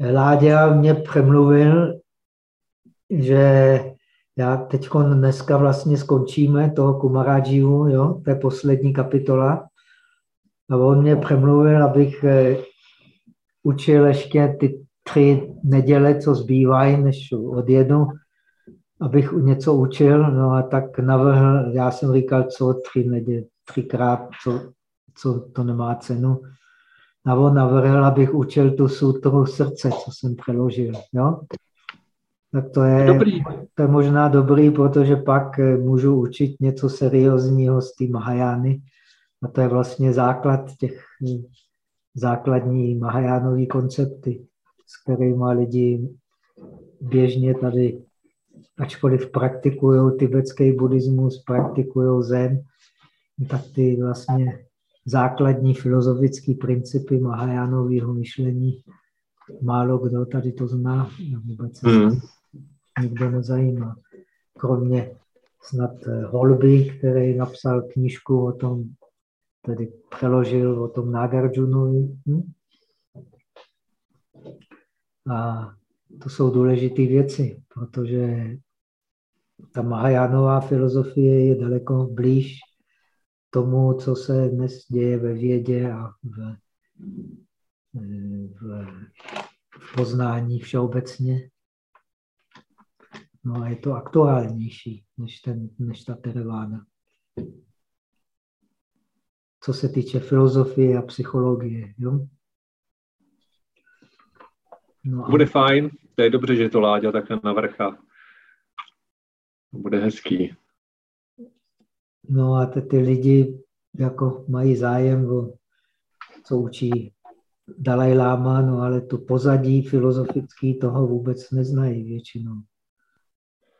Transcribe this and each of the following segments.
Láďa mě přemluvil, že já teď dneska vlastně skončíme toho Kumaradživu, jo, to je poslední kapitola. A on mě přemluvil, abych eh, učil ještě ty tři neděle, co zbývají, než odjedu, abych něco učil. No a tak navrhl, já jsem říkal, co tři neděle, třikrát, co, co to nemá cenu. A on navrhl, abych učil tu sutru srdce, co jsem přeložil. Jo? Tak to je, dobrý. to je možná dobrý, protože pak eh, můžu učit něco seriózního z té Mahajány. A to je vlastně základ těch hm, základní Mahajánové koncepty, s kterými lidi běžně tady, ačkoliv praktikují tibetský buddhismus, praktikují zen, tak ty vlastně základní filozofické principy Mahajánového myšlení málo kdo tady to zná, vůbec mm. nikdo nezajímá. Kromě snad eh, Holby, který napsal knížku o tom, tedy přeložil o tom Nagarjunovi. Hm? A to jsou důležité věci, protože ta Mahajánová filozofie je daleko blíž tomu, co se dnes děje ve vědě a v, v, v poznání všeobecně. No a je to aktuálnější než, ten, než ta Terevána. Co se týče filozofie a psychologie. Jo? No a... Bude fajn, to je dobře, že to Láďa takhle navrcha. Bude hezký. No a ty, ty lidi jako mají zájem o co učí Dalaj Lama, no ale to pozadí filozofický toho vůbec neznají většinou.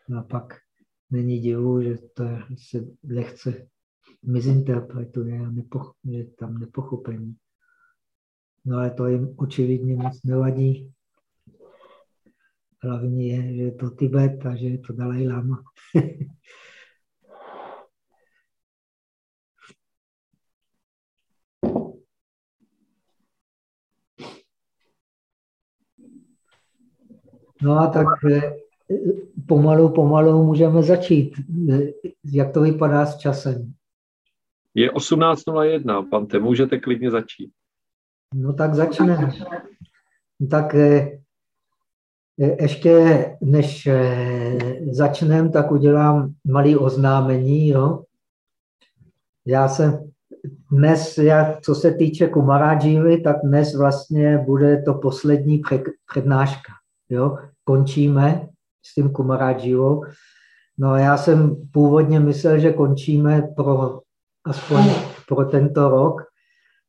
No a pak není divu, že to se lehce mizinterpretuje a nepoch, je tam nepochopení. No ale to jim očividně moc nevadí. Hlavně je, že je to Tibet a že je to Dalaj Lama. No a tak eh, pomalu, pomalu můžeme začít. Jak to vypadá s časem? Je 18.01, pante, můžete klidně začít. No tak začneme. Tak eh, eh, ještě než začneme, tak udělám malý oznámení. Jo? Já jsem dnes, já, co se týče Kumaradžívy, tak dnes vlastně bude to poslední přednáška. Jo? Končíme s tím Kumaradživou. No já jsem původně myslel, že končíme pro, aspoň pro tento rok,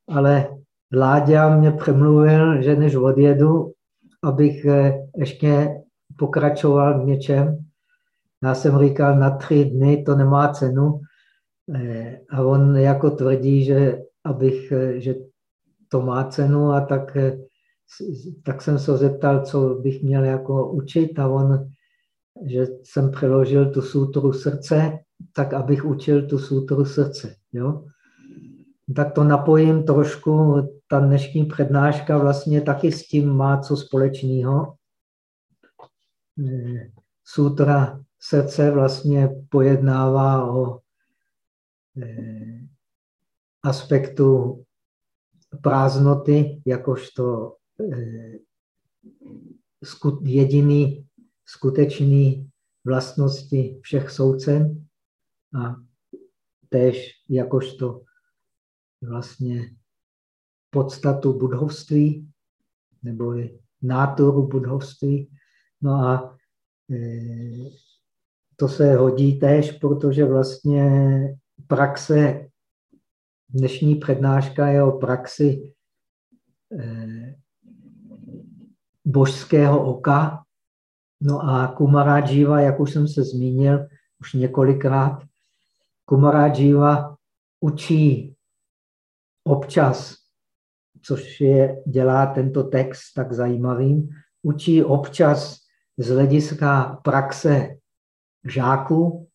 ale Láďa mě přemluvil, že než odjedu, abych eh, ještě pokračoval v něčem. Já jsem říkal, na tři dny to nemá cenu. Eh, a on jako tvrdí, že, abych, eh, že to má cenu a tak tak jsem se zeptal, co bych měl jako učit a on, že jsem přeložil tu sutru srdce, tak abych učil tu sutru srdce. Jo? Tak to napojím trošku, ta dnešní přednáška vlastně taky s tím má co společného. Sutra srdce vlastně pojednává o eh, aspektu prázdnoty, jakožto Eh, jediný skutečný vlastnosti všech soucen a též jakožto vlastně podstatu budhovství nebo náturu budhovství. No a e, to se hodí též, protože vlastně praxe, dnešní přednáška je o praxi e, božského oka. No a Kumaradživa, jak už jsem se zmínil už několikrát, Kumaradživa učí občas, což je, dělá tento text tak zajímavým, učí občas z hlediska praxe žáků,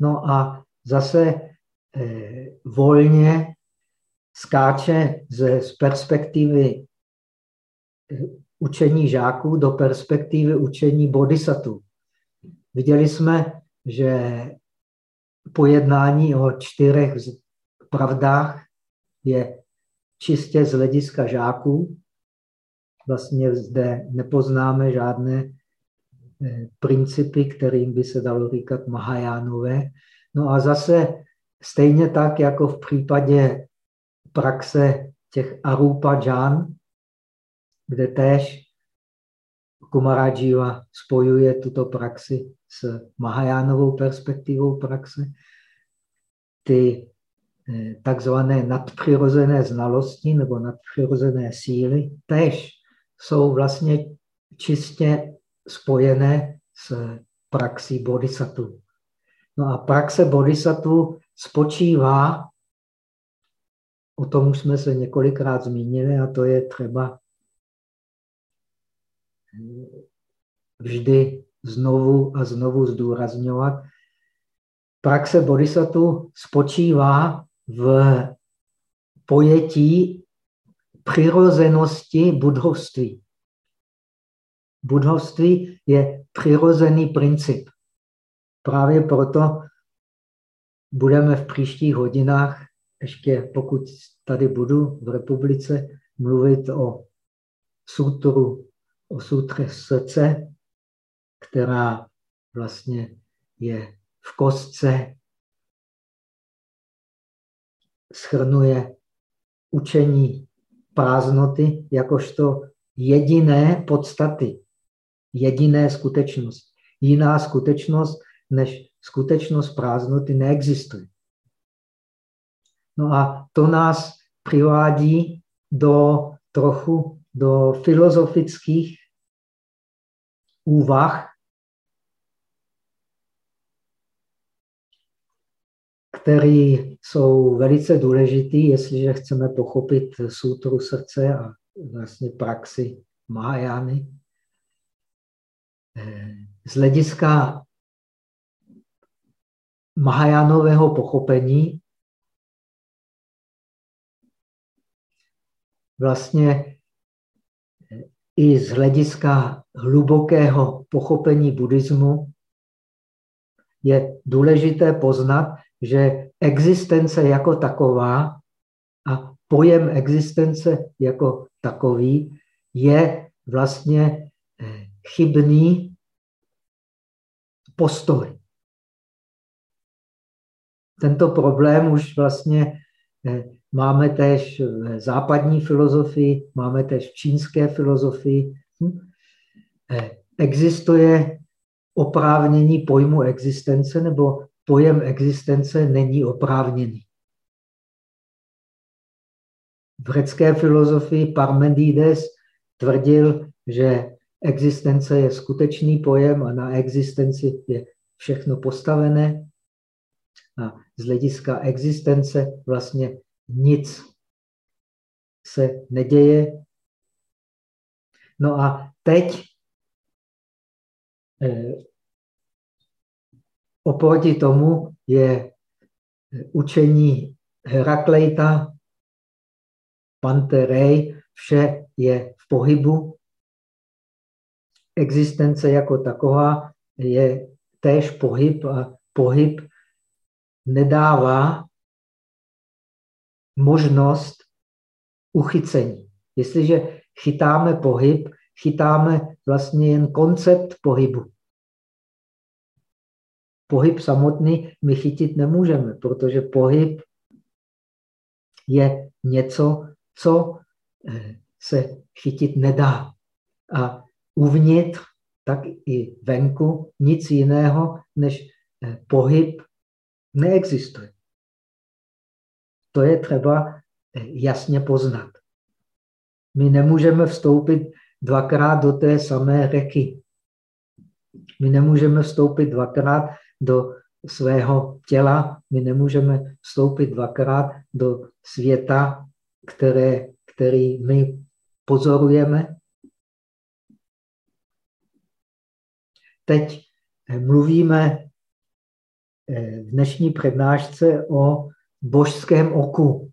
no a zase eh, volně skáče ze, z perspektivy učení žáků do perspektivy učení bodhisattva. Viděli jsme, že pojednání o čtyřech pravdách je čistě z hlediska žáků. Vlastně zde nepoznáme žádné eh, principy, kterým by se dalo říkat Mahajánové. No a zase stejně tak, jako v případě praxe těch Arupa Jan, kde též Kumarajiva spojuje tuto praxi s Mahajánovou perspektivou praxe. Ty eh, takzvané nadpřirozené znalosti nebo nadpřirozené síly též jsou vlastně čistě spojené s praxí bodhisattva. No a praxe bodhisattva spočívá, o tom už jsme se několikrát zmínili, a to je třeba vždy znovu a znovu zdůrazňovat. Praxe bodhisattva spočívá v pojetí přirozenosti budhovství. Budhovství je přirozený princip. Právě proto budeme v příštích hodinách, ještě pokud tady budu v republice, mluvit o sutru, o sutře srdce, která vlastně je v kostce, schrnuje učení prázdnoty jakožto jediné podstaty, jediné skutečnost. Jiná skutečnost než skutečnost prázdnoty neexistuje. No a to nás přivádí do trochu do filozofických úvah, které jsou velice důležité, jestliže chceme pochopit sutru srdce a vlastně praxi Mahajány. Z hlediska Mahajánového pochopení vlastně i z hlediska hlubokého pochopení buddhismu je důležité poznat, že existence jako taková a pojem existence jako takový je vlastně eh, chybný postoj. Tento problém už vlastně eh, máme též v západní filozofii, máme též v čínské filozofii. Hm? Eh, existuje oprávnění pojmu existence nebo pojem existence není oprávněný. V řecké filozofii Parmenides tvrdil, že existence je skutečný pojem a na existenci je všechno postavené. A z hlediska existence vlastně nic se neděje. No a teď eh, oproti tomu je učení Herakleita, Panterej, vše je v pohybu. Existence jako taková je též pohyb a pohyb nedává možnost uchycení. Jestliže chytáme pohyb, chytáme vlastně jen koncept pohybu. Pohyb samotný my chytit nemůžeme, protože pohyb je něco, co eh, se chytit nedá. A uvnitř, tak i venku, nic jiného než eh, pohyb neexistuje. To je třeba eh, jasně poznat. My nemůžeme vstoupit dvakrát do té samé řeky. My nemůžeme vstoupit dvakrát do svého těla, my nemůžeme vstoupit dvakrát do světa, které, který my pozorujeme. Teď eh, mluvíme eh, v dnešní přednášce o božském oku.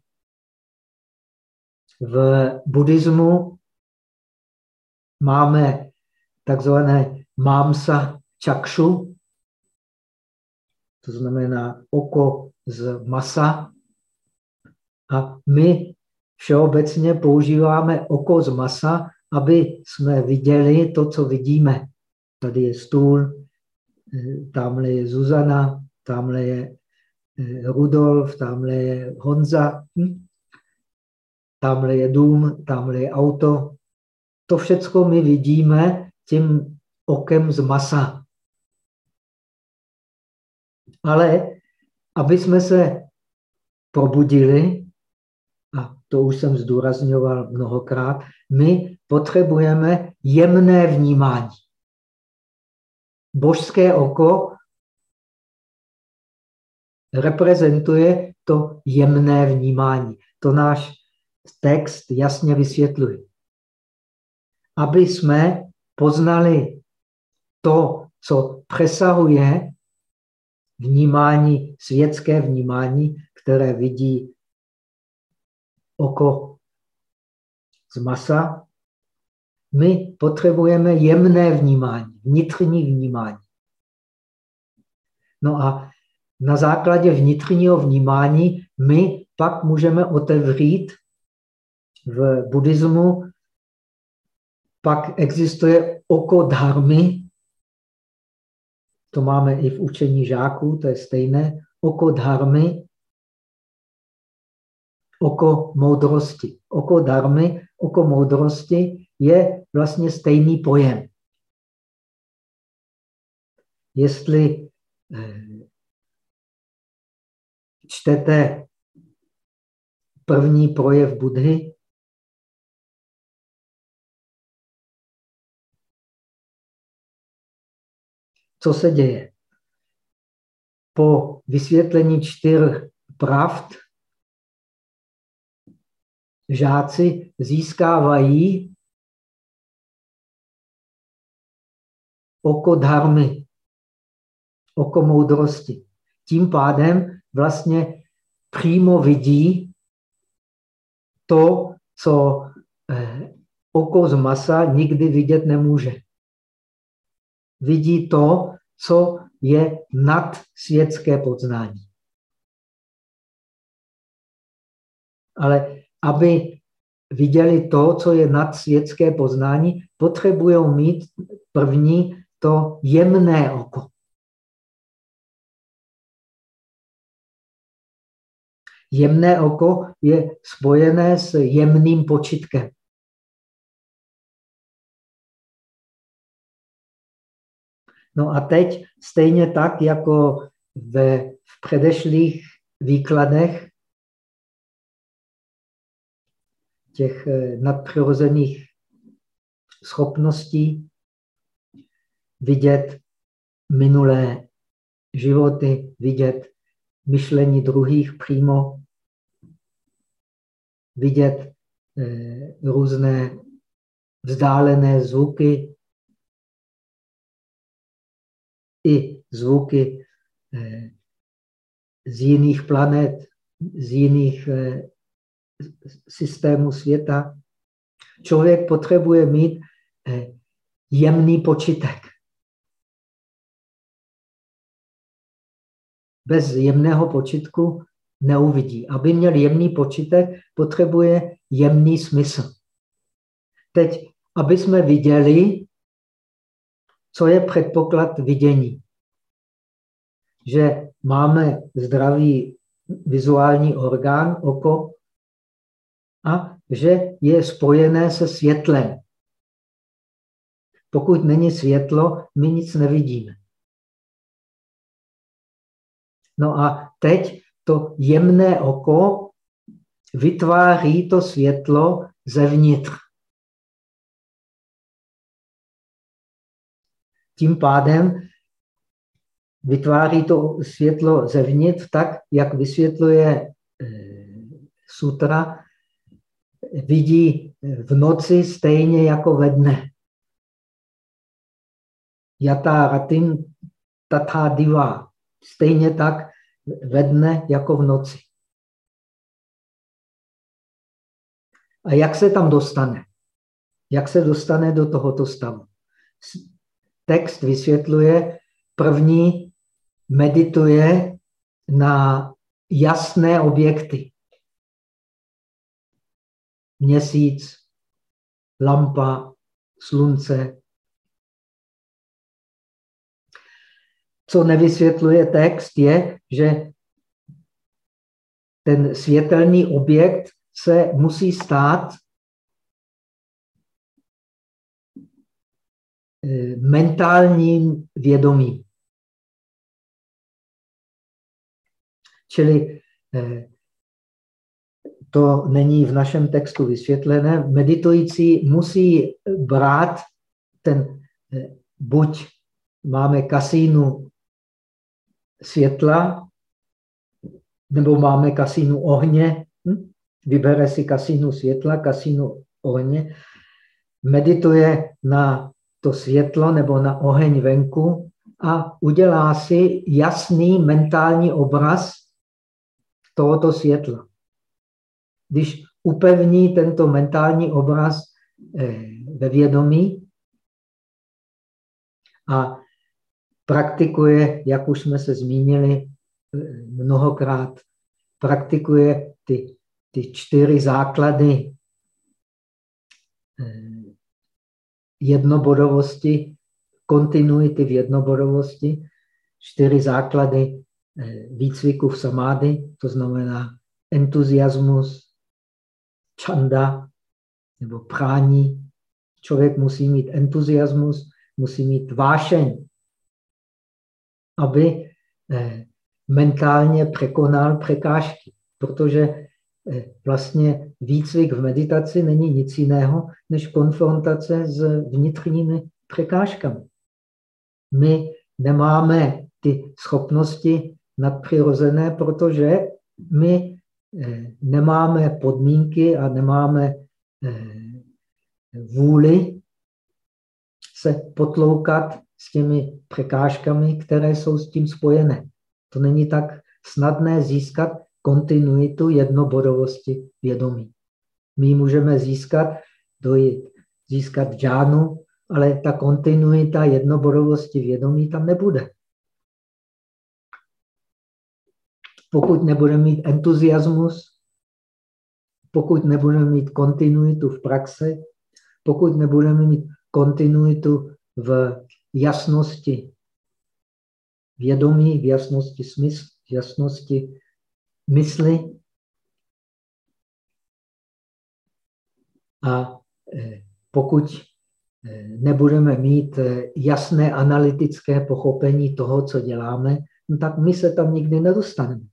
V buddhismu máme takzvané mámsa čakšu, to znamená oko z masa. A my všeobecně používáme oko z masa, aby jsme viděli to, co vidíme. Tady je stůl, tamhle je Zuzana, tamhle je eh, Rudolf, tamhle je Honza, hm? tamhle je dům, tamhle je auto. To všechno my vidíme tím okem z masa. Ale aby jsme se probudili, a to už jsem zdůrazňoval mnohokrát, my potřebujeme jemné vnímání. Božské oko reprezentuje to jemné vnímání. To náš text jasně vysvětluje. Aby jsme poznali to, co přesahuje vnímání, světské vnímání, které vidí oko z masa, my potřebujeme jemné vnímání, vnitřní vnímání. No a na základě vnitřního vnímání my pak můžeme otevřít v buddhismu, pak existuje oko dharmy, to máme i v učení žáků, to je stejné, oko dharmy, oko moudrosti. Oko dharmy, oko moudrosti je vlastně stejný pojem. Jestli eh, čtete první projev Budhy, co se děje? Po vysvětlení čtyř pravd žáci získávají oko dharmy, oko moudrosti. Tím pádem vlastně přímo vidí to, co eh, oko z masa nikdy vidět nemůže. Vidí to, co je nad světské poznání. Ale aby viděli to, co je nad světské poznání, potřebují mít první to jemné oko. Jemné oko je spojené s jemným počitkem. No a teď stejně tak, jako ve, v předešlých výkladech těch eh, nadpřirozených schopností vidět minulé životy, vidět myšlení druhých přímo, vidět eh, různé vzdálené zvuky i zvuky eh, z jiných planet, z jiných systému světa. Člověk potřebuje mít eh, jemný počitek. Bez jemného počitku neuvidí. Aby měl jemný počitek, potřebuje jemný smysl. Teď, aby jsme viděli, co je předpoklad vidění. Že máme zdravý vizuální orgán, oko, a že je spojené se světlem. Pokud není světlo, my nic nevidíme. No a teď to jemné oko vytváří to světlo zevnitř. Tím pádem vytváří to světlo zevnitř tak, jak vysvětluje eh, sutra, vidí v noci stejně jako ve dne. Yata ratin tatha diva. Stejně tak ve dne jako v noci. A jak se tam dostane? Jak se dostane do tohoto stavu? Text vysvětluje, první medituje na jasné objekty. Měsíc, lampa, slunce. Co nevysvětluje text, je, že ten světelný objekt se musí stát eh, mentálním vědomím. Čili eh, to není v našem textu vysvětlené. Meditující musí brát ten, eh, buď máme kasínu světla, nebo máme kasínu ohně, hm? vybere si kasínu světla, kasínu ohně, medituje na to světlo nebo na oheň venku a udělá si jasný mentální obraz tohoto světla. Když upevní tento mentální obraz eh, ve vědomí a praktikuje, jak už jsme se zmínili, mnohokrát praktikuje ty, ty čtyři základy eh, jednobodovosti, kontinuity v jednobodovosti, čtyři základy eh, výcviku v samády, to znamená entuziasmus, čanda nebo prání. Člověk musí mít entuziasmus, musí mít vášeň, aby eh, mentálně překonal překážky, protože eh, vlastně výcvik v meditaci není nic jiného, než konfrontace s vnitřními překážkami. My nemáme ty schopnosti nadpřirozené, protože my eh, nemáme podmínky a nemáme vůli se potloukat s těmi překážkami, které jsou s tím spojené. To není tak snadné získat kontinuitu jednobodovosti vědomí. My můžeme získat, dojít, získat džánu, ale ta kontinuita jednobodovosti vědomí tam nebude. Pokud nebudeme mít entuziasmus, pokud nebudeme mít kontinuitu v praxi, pokud nebudeme mít kontinuitu v jasnosti vědomí, v jasnosti smysl, v jasnosti mysli. A eh, pokud eh, nebudeme mít eh, jasné analytické pochopení toho, co děláme, no tak my se tam nikdy nedostaneme.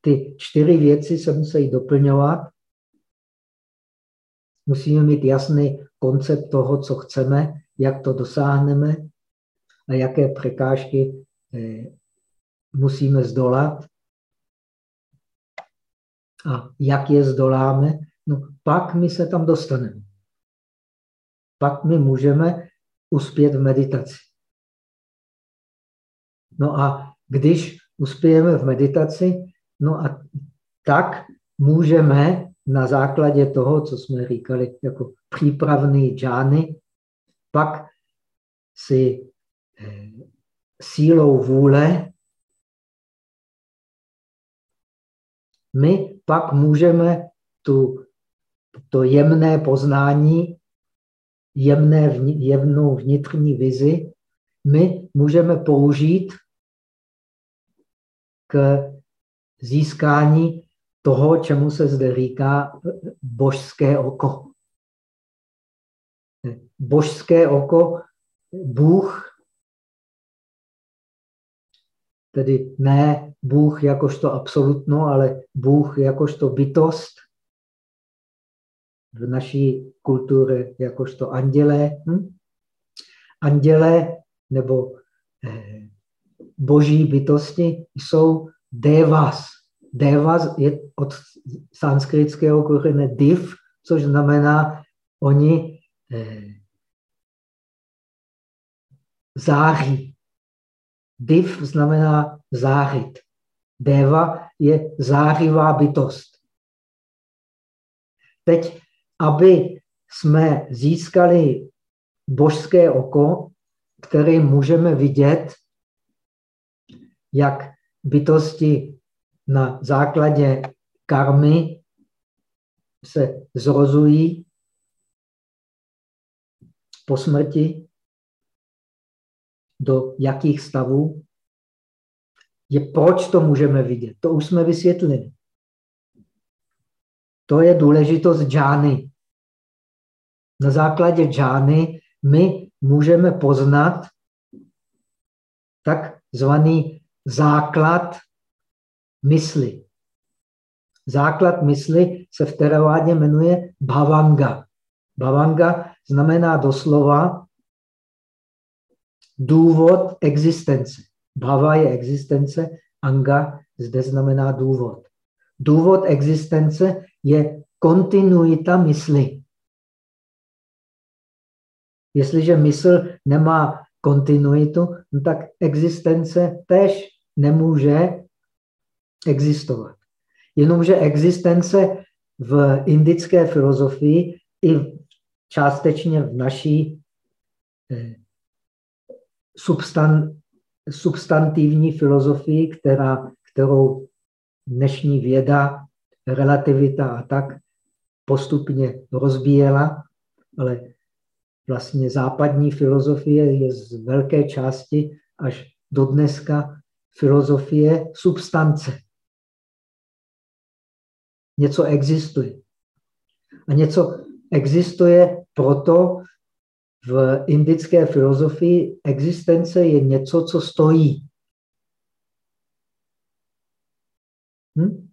Ty čtyři věci se musí doplňovat. Musíme mít jasný koncept toho, co chceme, jak to dosáhneme a jaké překážky eh, musíme zdolat a jak je zdoláme, no pak my se tam dostaneme. Pak my můžeme uspět v meditaci. No a když uspějeme v meditaci, no a tak můžeme na základě toho, co jsme říkali jako přípravný džány, pak si Eh, sílou vůle my pak můžeme tu, to jemné poznání, jemné, jemnou vnitřní vizi, my můžeme použít k získání toho, čemu se zde říká božské oko. Božské oko, Bůh Tedy ne Bůh jakožto absolutno, ale Bůh jakožto bytost. V naší kultuře jakožto andělé. Hm? Andělé nebo eh, boží bytosti jsou devas. Devas je od sanskritského kořene div, což znamená, oni září. Div znamená zářit. Deva je zářivá bytost. Teď, aby jsme získali božské oko, které můžeme vidět, jak bytosti na základě karmy se zrozují po smrti, do jakých stavů, je proč to můžeme vidět. To už jsme vysvětlili. To je důležitost džány. Na základě džány my můžeme poznat takzvaný základ mysli. Základ mysli se v teravádě jmenuje bhavanga. Bhavanga znamená doslova důvod existence. Bhava je existence, anga zde znamená důvod. Důvod existence je kontinuita mysli. Jestliže mysl nemá kontinuitu, no tak existence tež nemůže existovat. Jenomže existence v indické filozofii i částečně v naší eh, substan, substantivní filozofii, která, kterou dnešní věda, relativita a tak postupně rozbíjela, ale vlastně západní filozofie je z velké části až do dneska filozofie substance. Něco existuje. A něco existuje proto, v indické filozofii existence je něco, co stojí. Hm?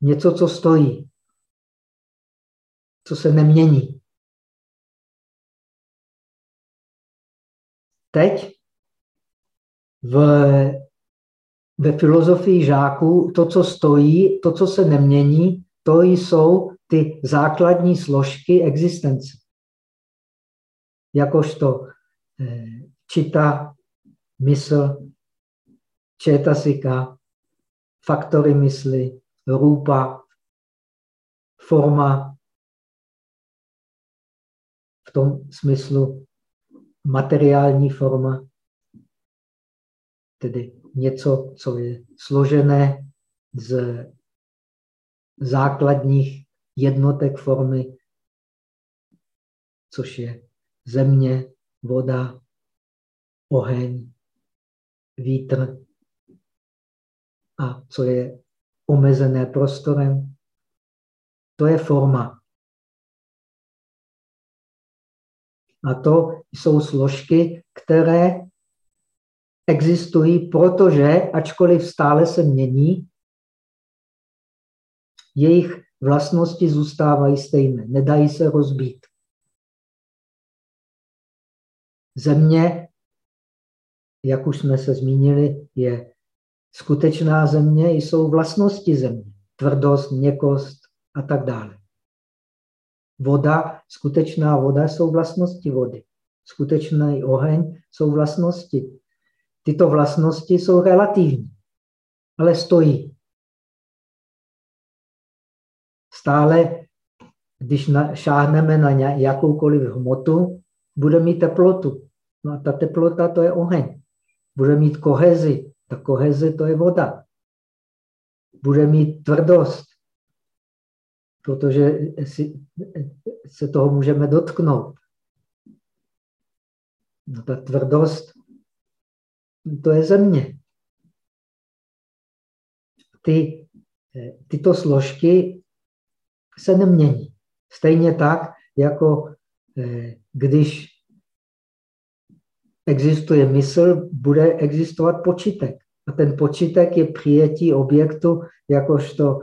Něco, co stojí, co se nemění. Teď v, ve filozofii žáků to, co stojí, to, co se nemění, to jsou ty základní složky existence. Jakožto eh, čita, mysl, četasika, faktory mysli, rupa, forma, v tom smyslu materiální forma, tedy něco, co je složené z základních jednotek formy, což je země, voda, oheň, vítr a co je omezené prostorem, to je forma. A to jsou složky, které existují, protože, ačkoliv stále se mění, jejich vlastnosti zůstávají stejné, nedají se rozbít. Země, jak už jsme se zmínili, je skutečná země, jsou vlastnosti země. Tvrdost, měkost a tak dále. Voda, skutečná voda jsou vlastnosti vody. Skutečný oheň jsou vlastnosti. Tyto vlastnosti jsou relativní, ale stojí. Stále, když šáhneme na jakoukoliv hmotu, bude mít teplotu. No a ta teplota to je oheň. Bude mít kohezi. Ta koheze to je voda. Bude mít tvrdost, protože si, se toho můžeme dotknout. No ta tvrdost, to je země. Ty, tyto složky se nemění. Stejně tak, jako eh, když existuje mysl, bude existovat počítek. A ten počítek je přijetí objektu jakožto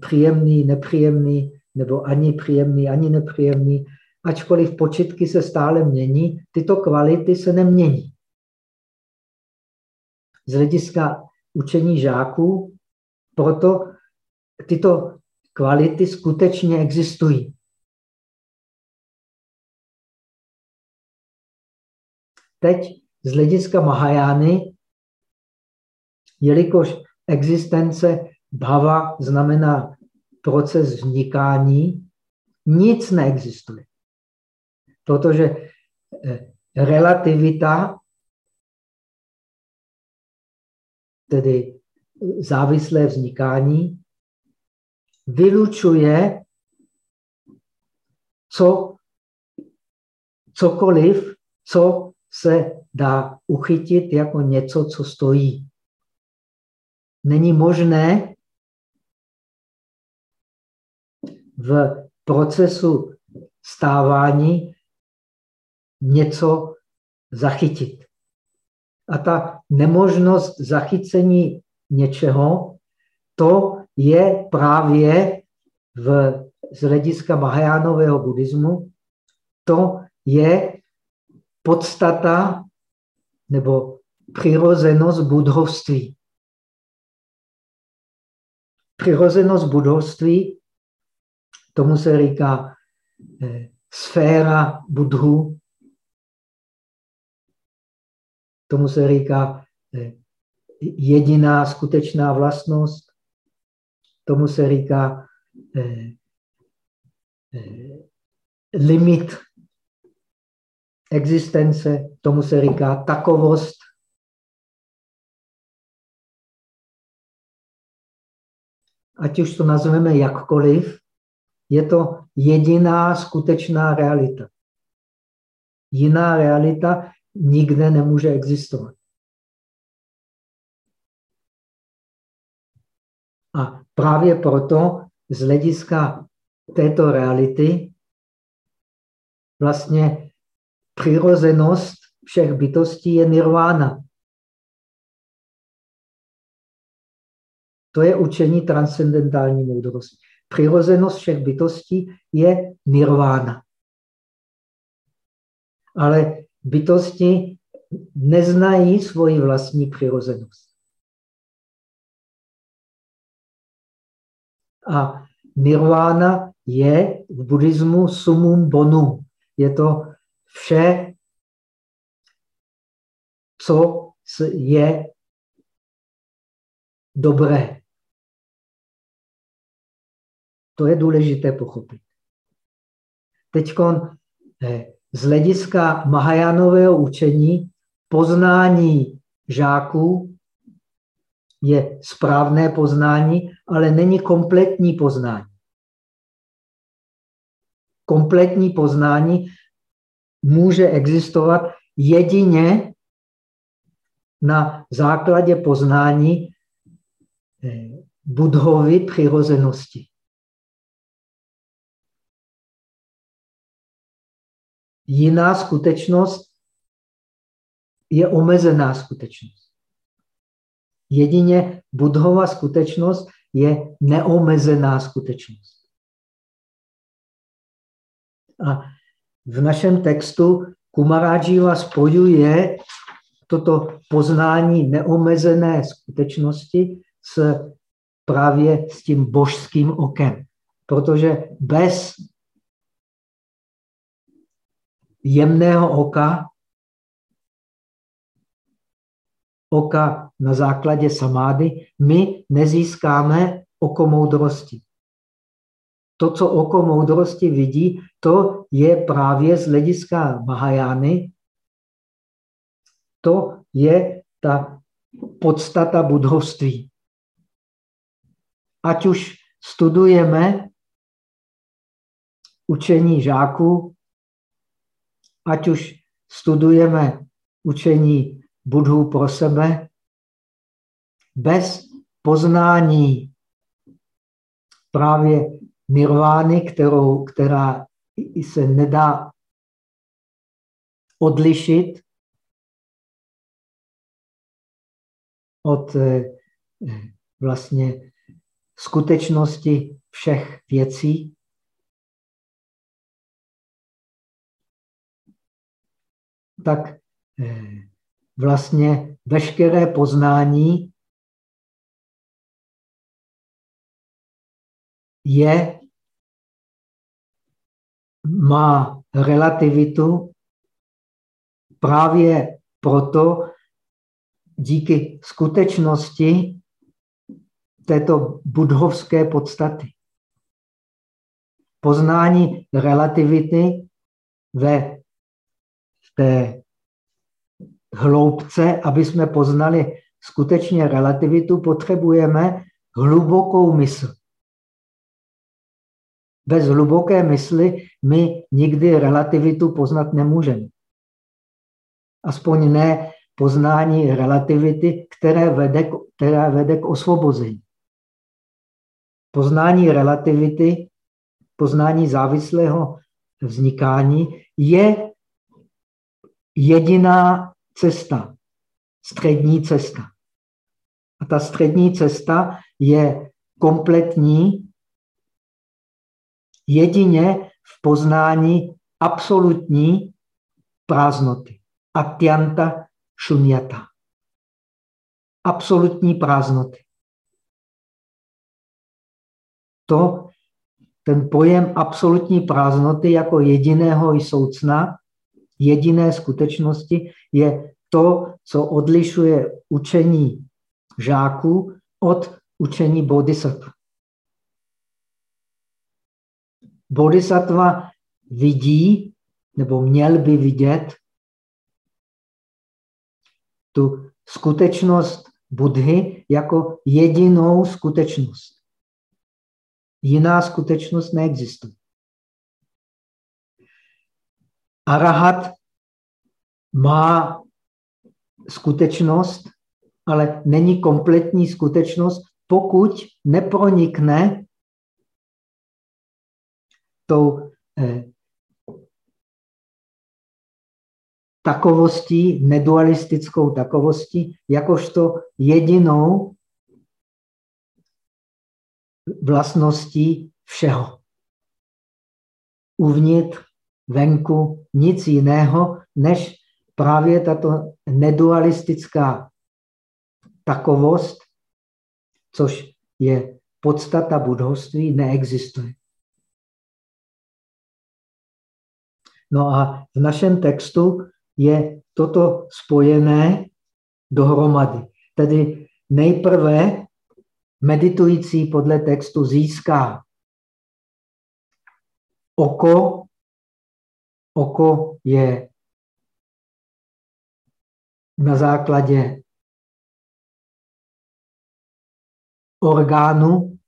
příjemný, nepříjemný, nebo ani příjemný, ani nepříjemný. Ačkoliv počítky se stále mění, tyto kvality se nemění. Z hlediska učení žáků proto tyto kvality skutečně existují. Teď z hlediska Mahajány, jelikož existence bhava znamená proces vznikání, Nic neexistuje. Protože eh, relativita, tedy závislé vznikání, vylučuje co, cokoliv, co se dá uchytit jako něco, co stojí. Není možné v procesu stávání něco zachytit. A ta nemožnost zachycení něčeho, to je právě v, z hlediska Mahajánového buddhismu, to je podstata nebo přirozenost budovství. Přirozenost budovství, tomu se říká eh, sféra budhu, tomu se říká eh, jediná skutečná vlastnost, tomu se říká eh, eh, limit existence, tomu se říká takovost. Ať už to nazveme jakkoliv, je to jediná skutečná realita. Jiná realita nikde nemůže existovat. A právě proto z hlediska této reality vlastně přirozenost všech bytostí je nirvána. To je učení transcendentální moudrosti. Přirozenost všech bytostí je nirvána. Ale bytosti neznají svoji vlastní přirozenost. A nirvána je v buddhismu sumum bonum. Je to vše, co je dobré. To je důležité pochopit. Teď eh, z hlediska Mahajánového učení poznání žáků je správné poznání, ale není kompletní poznání. Kompletní poznání může existovat jedině na základě poznání eh, budhovy přirozenosti. Jiná skutečnost je omezená skutečnost. Jedině budhova skutečnost je neomezená skutečnost. A v našem textu Kumaráživa spojuje toto poznání neomezené skutečnosti s právě s tím božským okem. Protože bez jemného oka, oka na základě samády, my nezískáme oko moudrosti. To, co oko moudrosti vidí, to je právě z hlediska Mahajány, to je ta podstata budhovství. Ať už studujeme učení žáků, ať už studujeme učení Budhu pro sebe, bez poznání právě nirvány, kterou, která se nedá odlišit od eh, vlastně skutečnosti všech věcí, tak eh, vlastně veškeré poznání je, má relativitu právě proto, díky skutečnosti této budhovské podstaty. poznání relativity ve té hloubce, aby jsme poznali skutečně relativitu, potřebujeme hlubokou mysl. Bez hluboké mysli my nikdy relativitu poznat nemůžeme. Aspoň ne poznání relativity, které vede, které vede k osvobození. Poznání relativity, poznání závislého vznikání je jediná cesta, střední cesta. A ta střední cesta je kompletní jedině v poznání absolutní prázdnoty. Atyanta šunyata. Absolutní prázdnoty. To, ten pojem absolutní prázdnoty jako jediného soucna, jediné skutečnosti, je to, co odlišuje učení žáků od učení bodhisattva. Bodhisattva vidí, nebo měl by vidět tu skutečnost Budhy jako jedinou skutečnost. Jiná skutečnost neexistuje. Arahat má skutečnost, ale není kompletní skutečnost, pokud nepronikne tou eh, takovostí, nedualistickou takovostí, jakožto jedinou vlastností všeho. Uvnitř, venku, nic jiného, než právě tato nedualistická takovost, což je podstata budovství, neexistuje. No a v našem textu je toto spojené dohromady. Tedy nejprve meditující podle textu získá oko. Oko je na základě orgánu,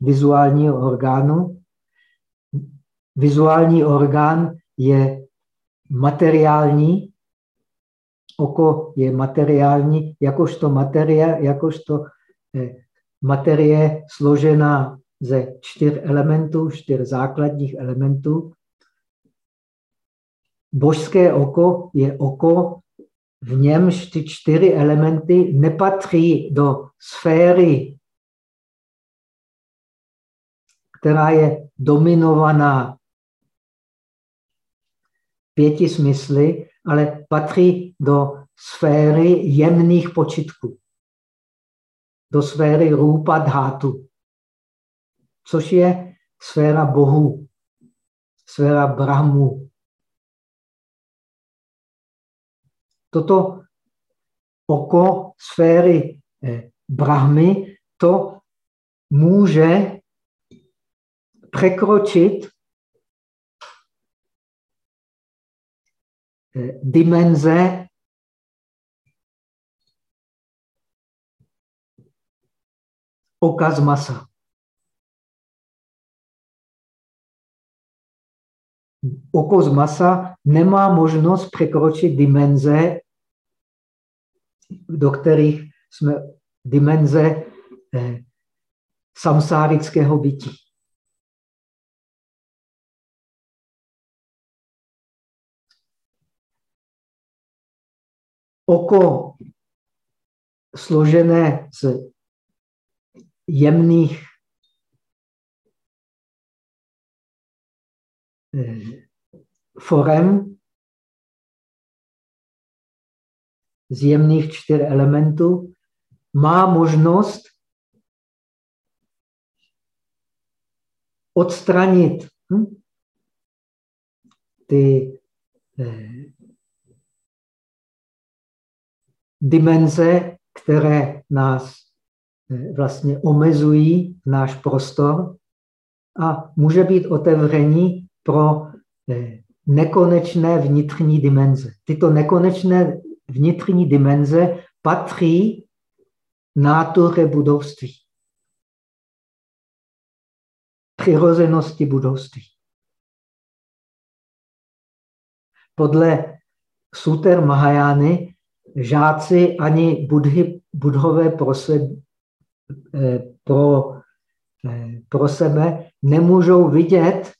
vizuálního orgánu. Vizuální orgán je materiální, oko je materiální, jakožto materie, jakožto eh, materie složená ze čtyř elementů, čtyř základních elementů. Božské oko je oko, v němž ty čtyři elementy nepatří do sféry, která je dominovaná pěti smysly, ale patří do sféry jemných počitků, do sféry růpa dhátu, což je sféra bohů, sféra brahmu. Toto oko sféry eh, brahmy, to může překročit Eh, dimenze oka z masa. Oko z masa nemá možnost překročit dimenze, do kterých jsme dimenze eh, samsárického bytí. Oko složené z jemných eh, forem, z jemných čtyř elementů, má možnost odstranit hm, ty eh, dimenze, které nás eh, vlastně omezují náš prostor, a může být otevření pro eh, nekonečné vnitřní dimenze. Tyto nekonečné vnitřní dimenze patří nátuře budovství. Přirozenosti budovství. Podle Suter Mahajány žáci ani budhy, budhové pro, se, eh, pro, eh, pro sebe nemůžou vidět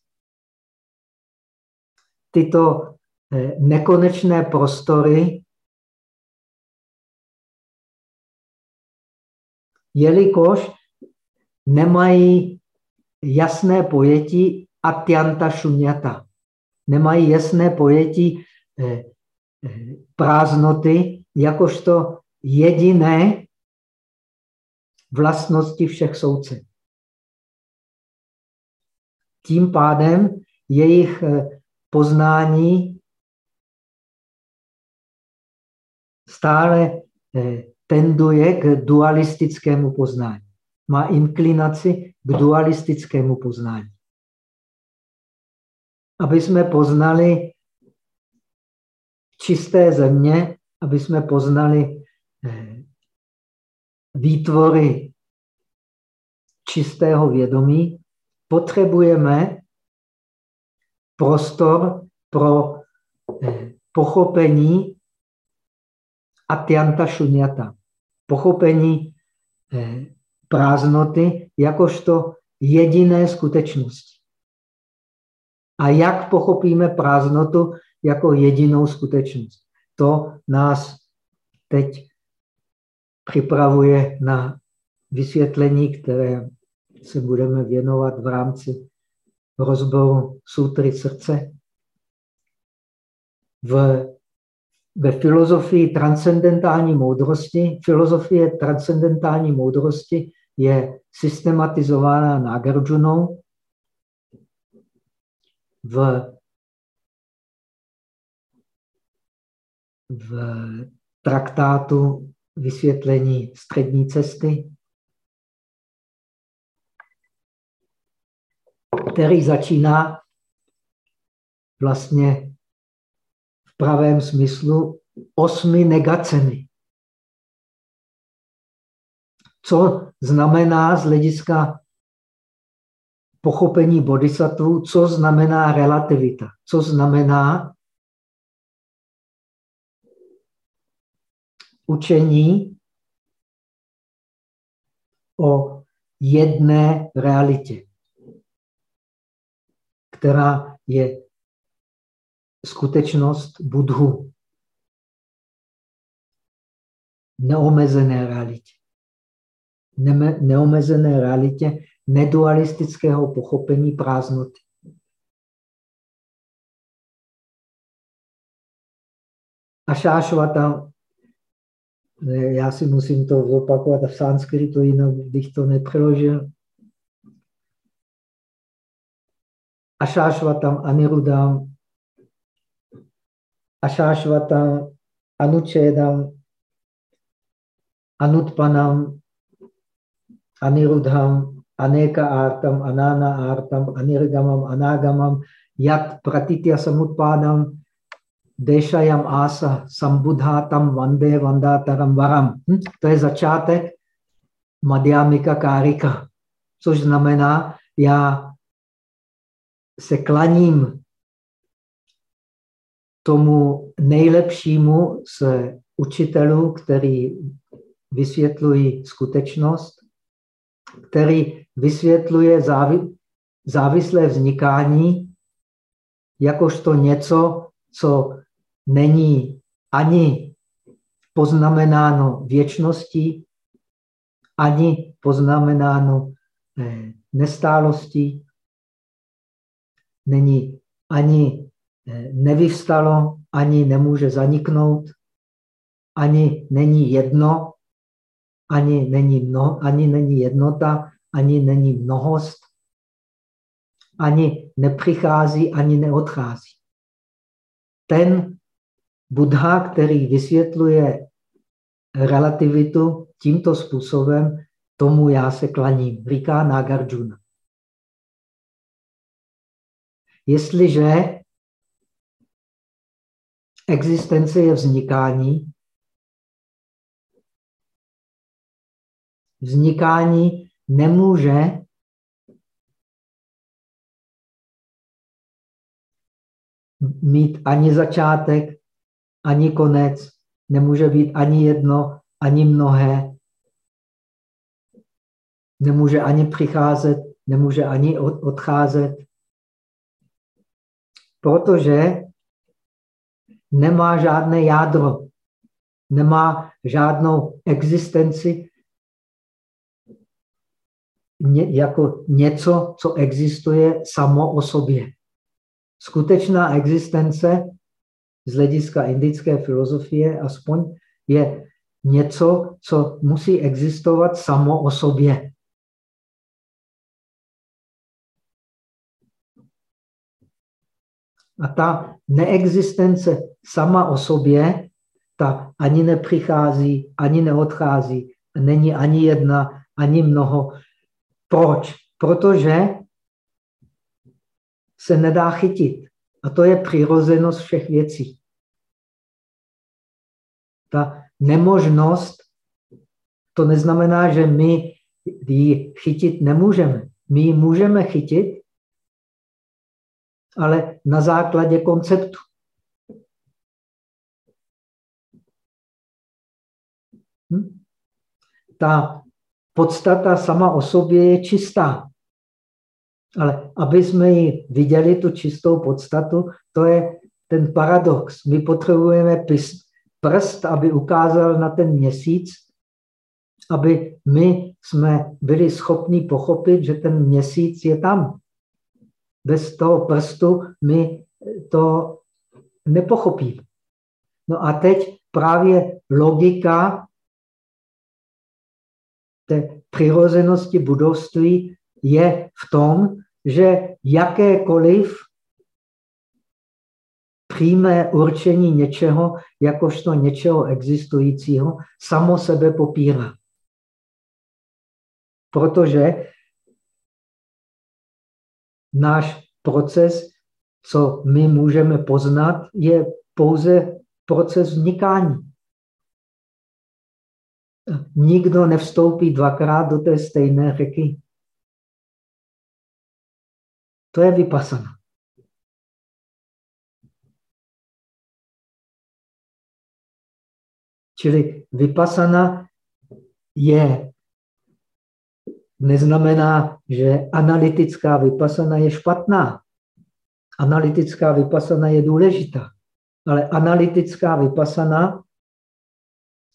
tyto eh, nekonečné prostory, jelikož nemají jasné pojetí atyanta šunyata. Nemají jasné pojetí eh, eh, prázdnoty jakožto jediné vlastnosti všech souce. Tím pádem jejich poznání stále eh, tenduje k dualistickému poznání. Má inklinaci k dualistickému poznání. Aby jsme poznali čisté země, aby jsme poznali eh, výtvory čistého vědomí, potřebujeme prostor pro eh, pochopení atyanta šunyata, pochopení eh, prázdnoty jakožto jediné skutečnosti. A jak pochopíme prázdnotu jako jedinou skutečnost? To nás teď připravuje na vysvětlení, které se budeme věnovat v rámci rozboru sutry srdce. V, ve filozofii transcendentální moudrosti, filozofie transcendentální moudrosti je systematizována Nagarjunou v, v traktátu vysvětlení střední cesty který začíná vlastně v pravém smyslu osmi negacemi. Co znamená z hlediska pochopení bodhisattva, co znamená relativita, co znamená učení o jedné realitě která je skutečnost budhu. Neomezené realitě. Neomezené realitě nedualistického pochopení prázdnoty. A šášvata, já si musím to zopakovat v sanskritu, jinak bych to nepřeložil. Ashashvatam Anirudam, Ashashvatam Anuchedam, Anutpanam, Anirudham, Aneka Artam, Anana Artam, Anirgamam, Anagamam, Yat Pratitya Samutpadam, Deshayam Asa, Sambudhatam, Vande Vandataram Varam. Hm? To je začátek Madhyamika Karika, což znamená, já se klaním tomu nejlepšímu z učitelů, který vysvětlují skutečnost, který vysvětluje závi, závislé vznikání jakožto něco, co není ani poznamenáno věčností, ani poznamenáno eh, nestálostí, není ani eh, nevyvstalo, ani nemůže zaniknout, ani není jedno, ani není, mno, ani není jednota, ani není mnohost, ani nepřichází, ani neodchází. Ten Buddha, který vysvětluje relativitu tímto způsobem, tomu já se klaním, říká Nagarjuna. jestliže existence je vznikání, vznikání nemůže mít ani začátek, ani konec, nemůže být ani jedno, ani mnohé, nemůže ani přicházet, nemůže ani odcházet, protože nemá žádné jádro, nemá žádnou existenci. Jako něco, co existuje samo o sobě. Skutečná existence z hlediska indické filozofie aspoň je něco, co musí existovat samo o sobě. A ta neexistence sama o sobě, ta ani nepřichází, ani neodchází, není ani jedna, ani mnoho. Proč? Protože se nedá chytit. A to je přirozenost všech věcí. Ta nemožnost, to neznamená, že my ji chytit nemůžeme. My ji můžeme chytit, ale na základě konceptu. Hm? Ta podstata sama o sobě je čistá. Ale aby jsme ji viděli, tu čistou podstatu, to je ten paradox. My potřebujeme prst, aby ukázal na ten měsíc, aby my jsme byli schopni pochopit, že ten měsíc je tam. Bez toho prstu my to nepochopíme. No a teď právě logika té přirozenosti budovství je v tom, že jakékoliv přímé určení něčeho, jakožto něčeho existujícího, samo sebe popírá. Protože náš proces, co my můžeme poznat, je pouze proces vznikání. Nikdo nevstoupí dvakrát do té stejné řeky. To je vypasana. Čili vypasana je, neznamená, že analytická vypasana je špatná. Analytická vypasana je důležitá. Ale analytická vypasana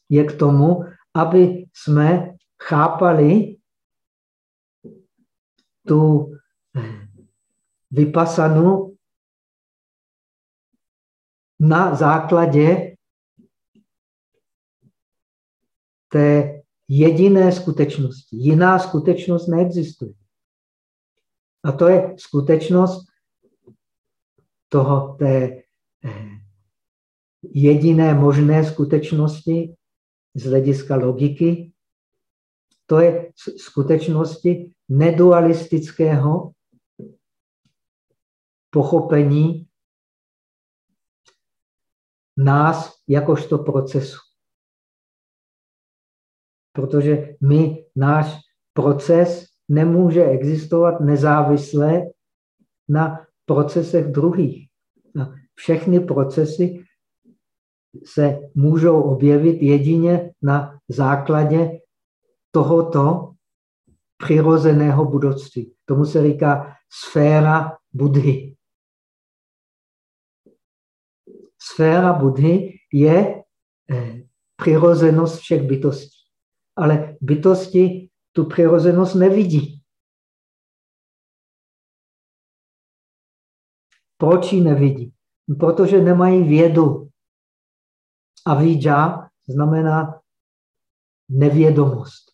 je k tomu, aby jsme chápali tu vypasanu na základě té jediné skutečnosti. Jiná skutečnost neexistuje. A to je skutečnost toho, té eh, jediné možné skutečnosti z hlediska logiky. To je skutečnosti nedualistického pochopení nás jakožto procesu. Protože my, náš proces nemůže existovat nezávisle na procesech druhých. Všechny procesy se můžou objevit jedině na základě tohoto přirozeného budovství. Tomu se říká sféra Budhy. Sféra Budhy je eh, přirozenost všech bytostí. Ale bytosti tu přirozenost nevidí. Proč ji nevidí? Protože nemají vědu. A vidža znamená nevědomost.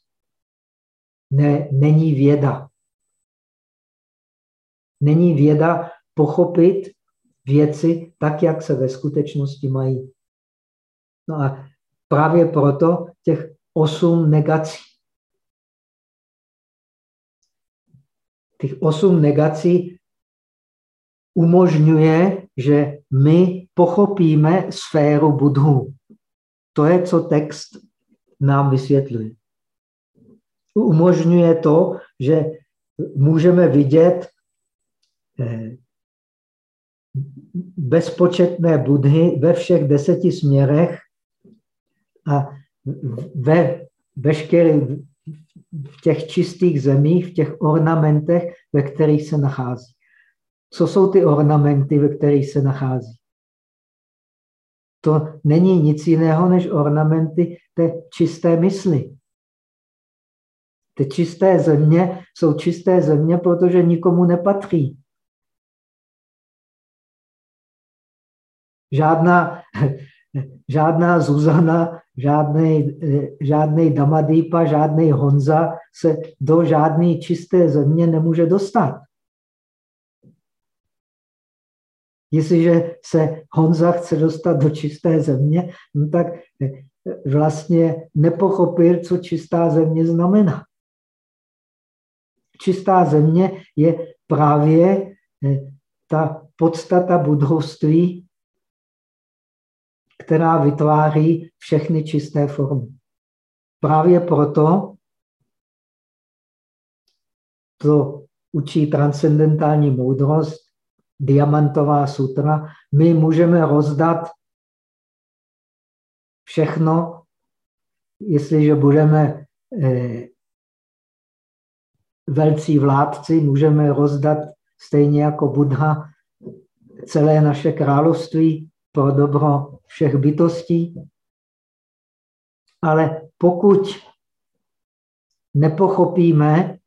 Ne, není věda. Není věda pochopit věci tak, jak se ve skutečnosti mají. No a právě proto těch osm negací. Těch osm negací umožňuje, že my pochopíme sféru Budhu. To je, co text nám vysvětluje. Umožňuje to, že můžeme vidět eh, bezpočetné budhy ve všech deseti směrech a ve veškerých v těch čistých zemích, v těch ornamentech, ve kterých se nachází. Co jsou ty ornamenty, ve kterých se nachází? To není nic jiného než ornamenty té čisté mysli. Ty čisté země jsou čisté země, protože nikomu nepatří. Žádná, žádná Zuzana, žádný, žádný Damadýpa, žádný Honza se do žádné čisté země nemůže dostat. Jestliže se Honza chce dostat do čisté země, no tak vlastně nepochopil, co čistá země znamená. Čistá země je právě ta podstata budhovství, která vytváří všechny čisté formy. Právě proto to učí transcendentální moudrost, diamantová sutra, my můžeme rozdat všechno, jestliže budeme eh, velcí vládci, můžeme rozdat stejně jako Buddha celé naše království pro dobro všech bytostí. Ale pokud nepochopíme,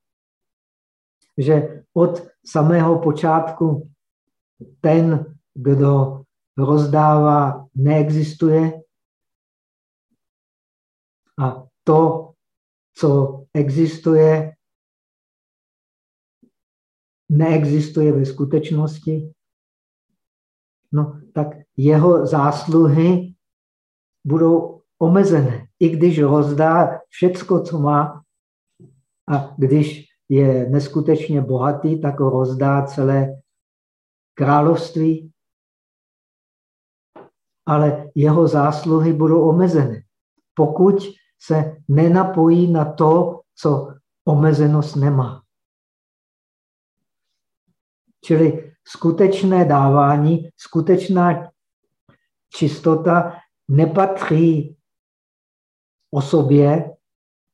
že od samého počátku ten, kdo rozdává, neexistuje a to, co existuje, neexistuje ve skutečnosti, no tak jeho zásluhy budou omezené. I když rozdá všecko, co má, a když je neskutečně bohatý, tak rozdá celé království, ale jeho zásluhy budou omezené, pokud se nenapojí na to, co omezenost nemá. Čili skutečné dávání, skutečná čistota nepatří osobě,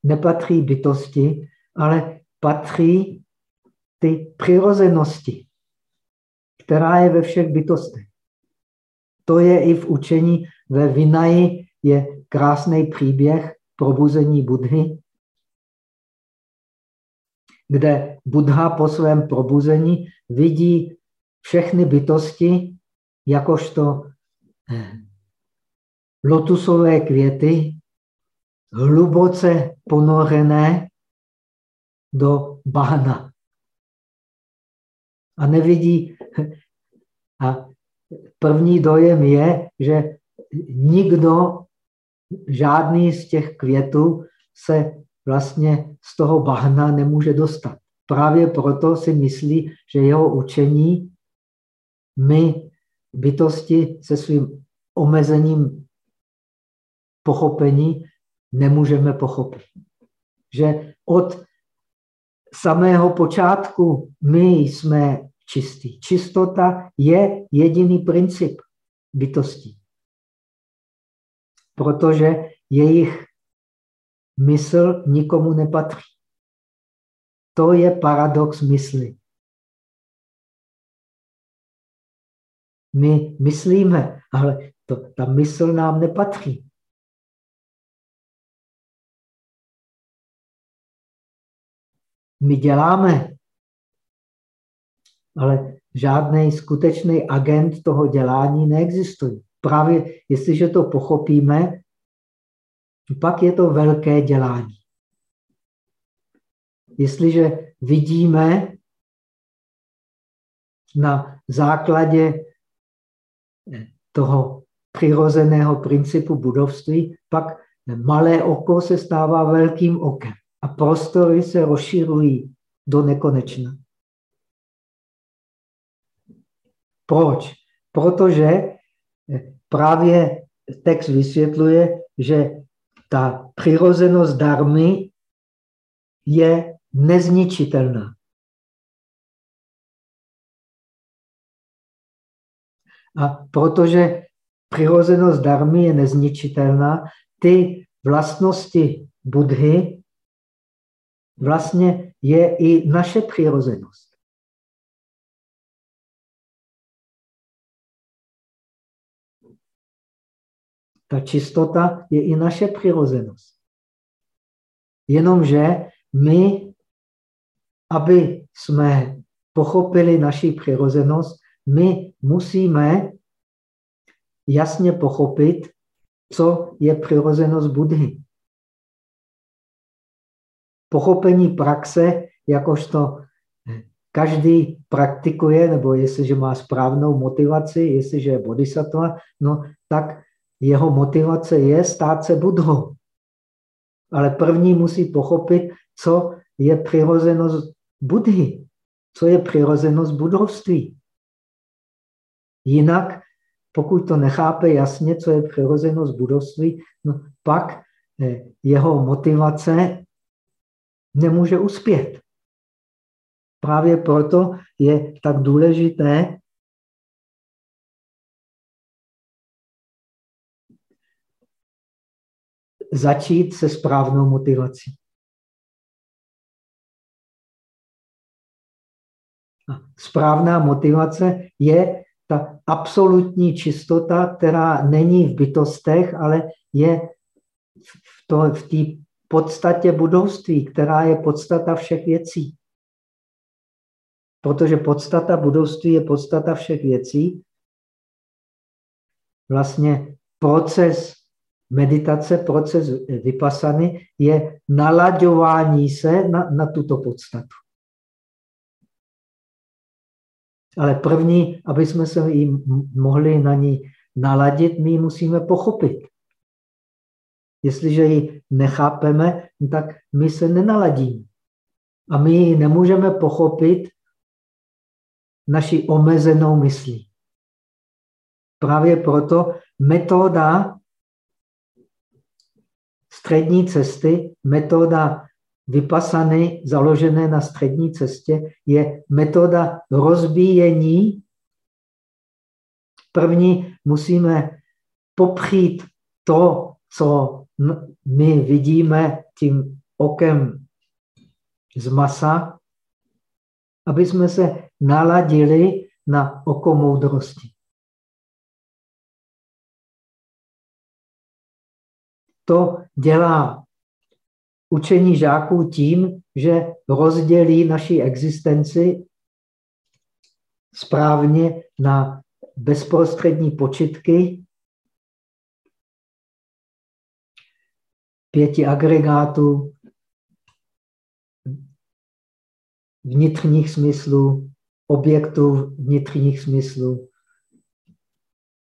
nepatří bytosti, ale patří ty přirozenosti, která je ve všech bytostech. To je i v učení ve Vinaji, je krásný příběh probuzení Budhy, kde Buddha po svém probuzení vidí všechny bytosti jakožto lotusové květy, hluboce ponorené do bahna. A nevidí. A první dojem je, že nikdo, žádný z těch květů se vlastně z toho bahna nemůže dostat. Právě proto si myslí, že jeho učení my, bytosti se svým omezením pochopení, nemůžeme pochopit. Že od samého počátku my jsme čistí. Čistota je jediný princip bytostí. Protože jejich mysl nikomu nepatří. To je paradox mysli. My myslíme, ale to, ta mysl nám nepatří. My děláme, ale žádný skutečný agent toho dělání neexistuje. Právě jestliže to pochopíme, pak je to velké dělání. Jestliže vidíme na základě toho přirozeného principu budovství, pak malé oko se stává velkým okem a prostory se rozširují do nekonečna. Proč? Protože právě text vysvětluje, že ta přirozenost darmy je nezničitelná. A protože přirozenost darmy je nezničitelná, ty vlastnosti Budhy vlastně je i naše přirozenost. Ta čistota je i naše přirozenost. Jenomže my, aby jsme pochopili naši přirozenost, my musíme jasně pochopit, co je přirozenost Budhy. Pochopení praxe, jakožto každý praktikuje, nebo jestliže má správnou motivaci, jestliže je bodhisattva, no tak jeho motivace je stát se budhou. Ale první musí pochopit, co je přirozenost budhy, co je přirozenost budovství. Jinak, pokud to nechápe jasně, co je přirozenost budovství, no pak eh, jeho motivace nemůže uspět. Právě proto je tak důležité začít se správnou motivací. Správná motivace je ta absolutní čistota, která není v bytostech, ale je v, to, v té podstatě budovství, která je podstata všech věcí. Protože podstata budovství je podstata všech věcí. Vlastně proces meditace, proces vypasany je nalaďování se na, na tuto podstatu. Ale první, aby jsme se jim mohli na ní naladit, my ji musíme pochopit. Jestliže ji nechápeme, tak my se nenaladíme. A my ji nemůžeme pochopit naší omezenou myslí. Právě proto metoda střední cesty, metoda vypasany založené na střední cestě je metoda rozbíjení. První musíme popřít to, co my vidíme tím okem z masa, aby jsme se naladili na oko moudrosti. To dělá učení žáků tím, že rozdělí naši existenci správně na bezprostřední počitky pěti agregátů, vnitřních smyslů, objektů vnitřních smyslů,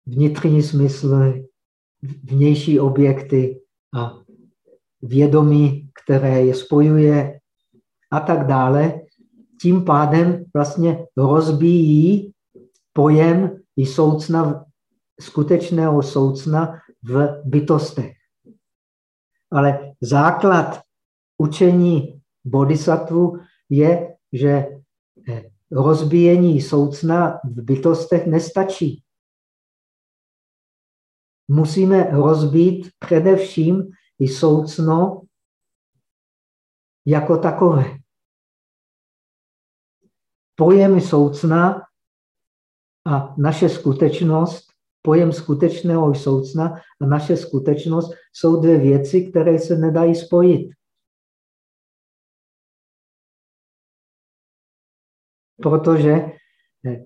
vnitřní smysly, vnější objekty a vědomí, které je spojuje a tak dále, tím pádem vlastně rozbíjí pojem i soucna, skutečného soucna v bytostech. Ale základ učení bodhisattvu je, že eh, rozbíjení soucna v bytostech nestačí. Musíme rozbít především i soucno jako takové. Pojem soucna a naše skutečnost, pojem skutečného soucna a naše skutečnost jsou dvě věci, které se nedají spojit. Protože eh,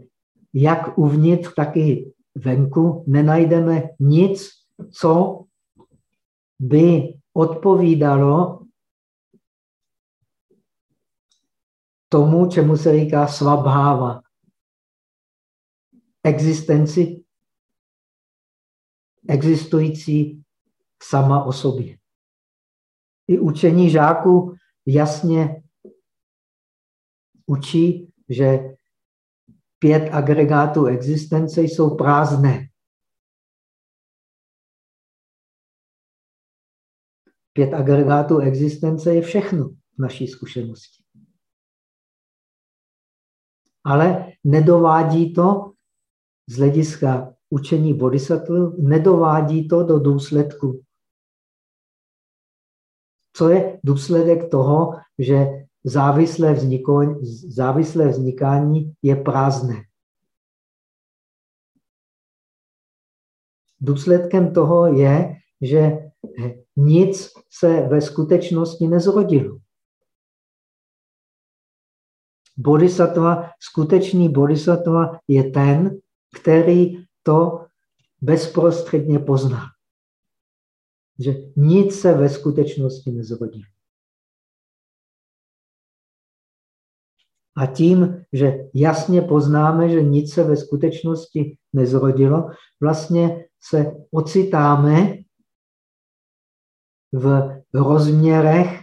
jak uvnitř, tak i venku nenajdeme nic, co by odpovídalo tomu, čemu se říká svabháva. Existenci existující sama o sobě. I učení žáků jasně učí, že pět agregátů existence jsou prázdné. Pět agregátů existence je všechno v naší zkušenosti. Ale nedovádí to z hlediska učení bodhisattva, nedovádí to do důsledku. Co je důsledek toho, že závislé, vzniko, závislé vznikání je prázdné? Důsledkem toho je, že nic se ve skutečnosti nezrodilo. Bodhisattva, skutečný bodhisattva je ten, který to bezprostředně pozná. Že nic se ve skutečnosti nezrodí. A tím, že jasně poznáme, že nic se ve skutečnosti nezrodilo, vlastně se ocitáme v rozměrech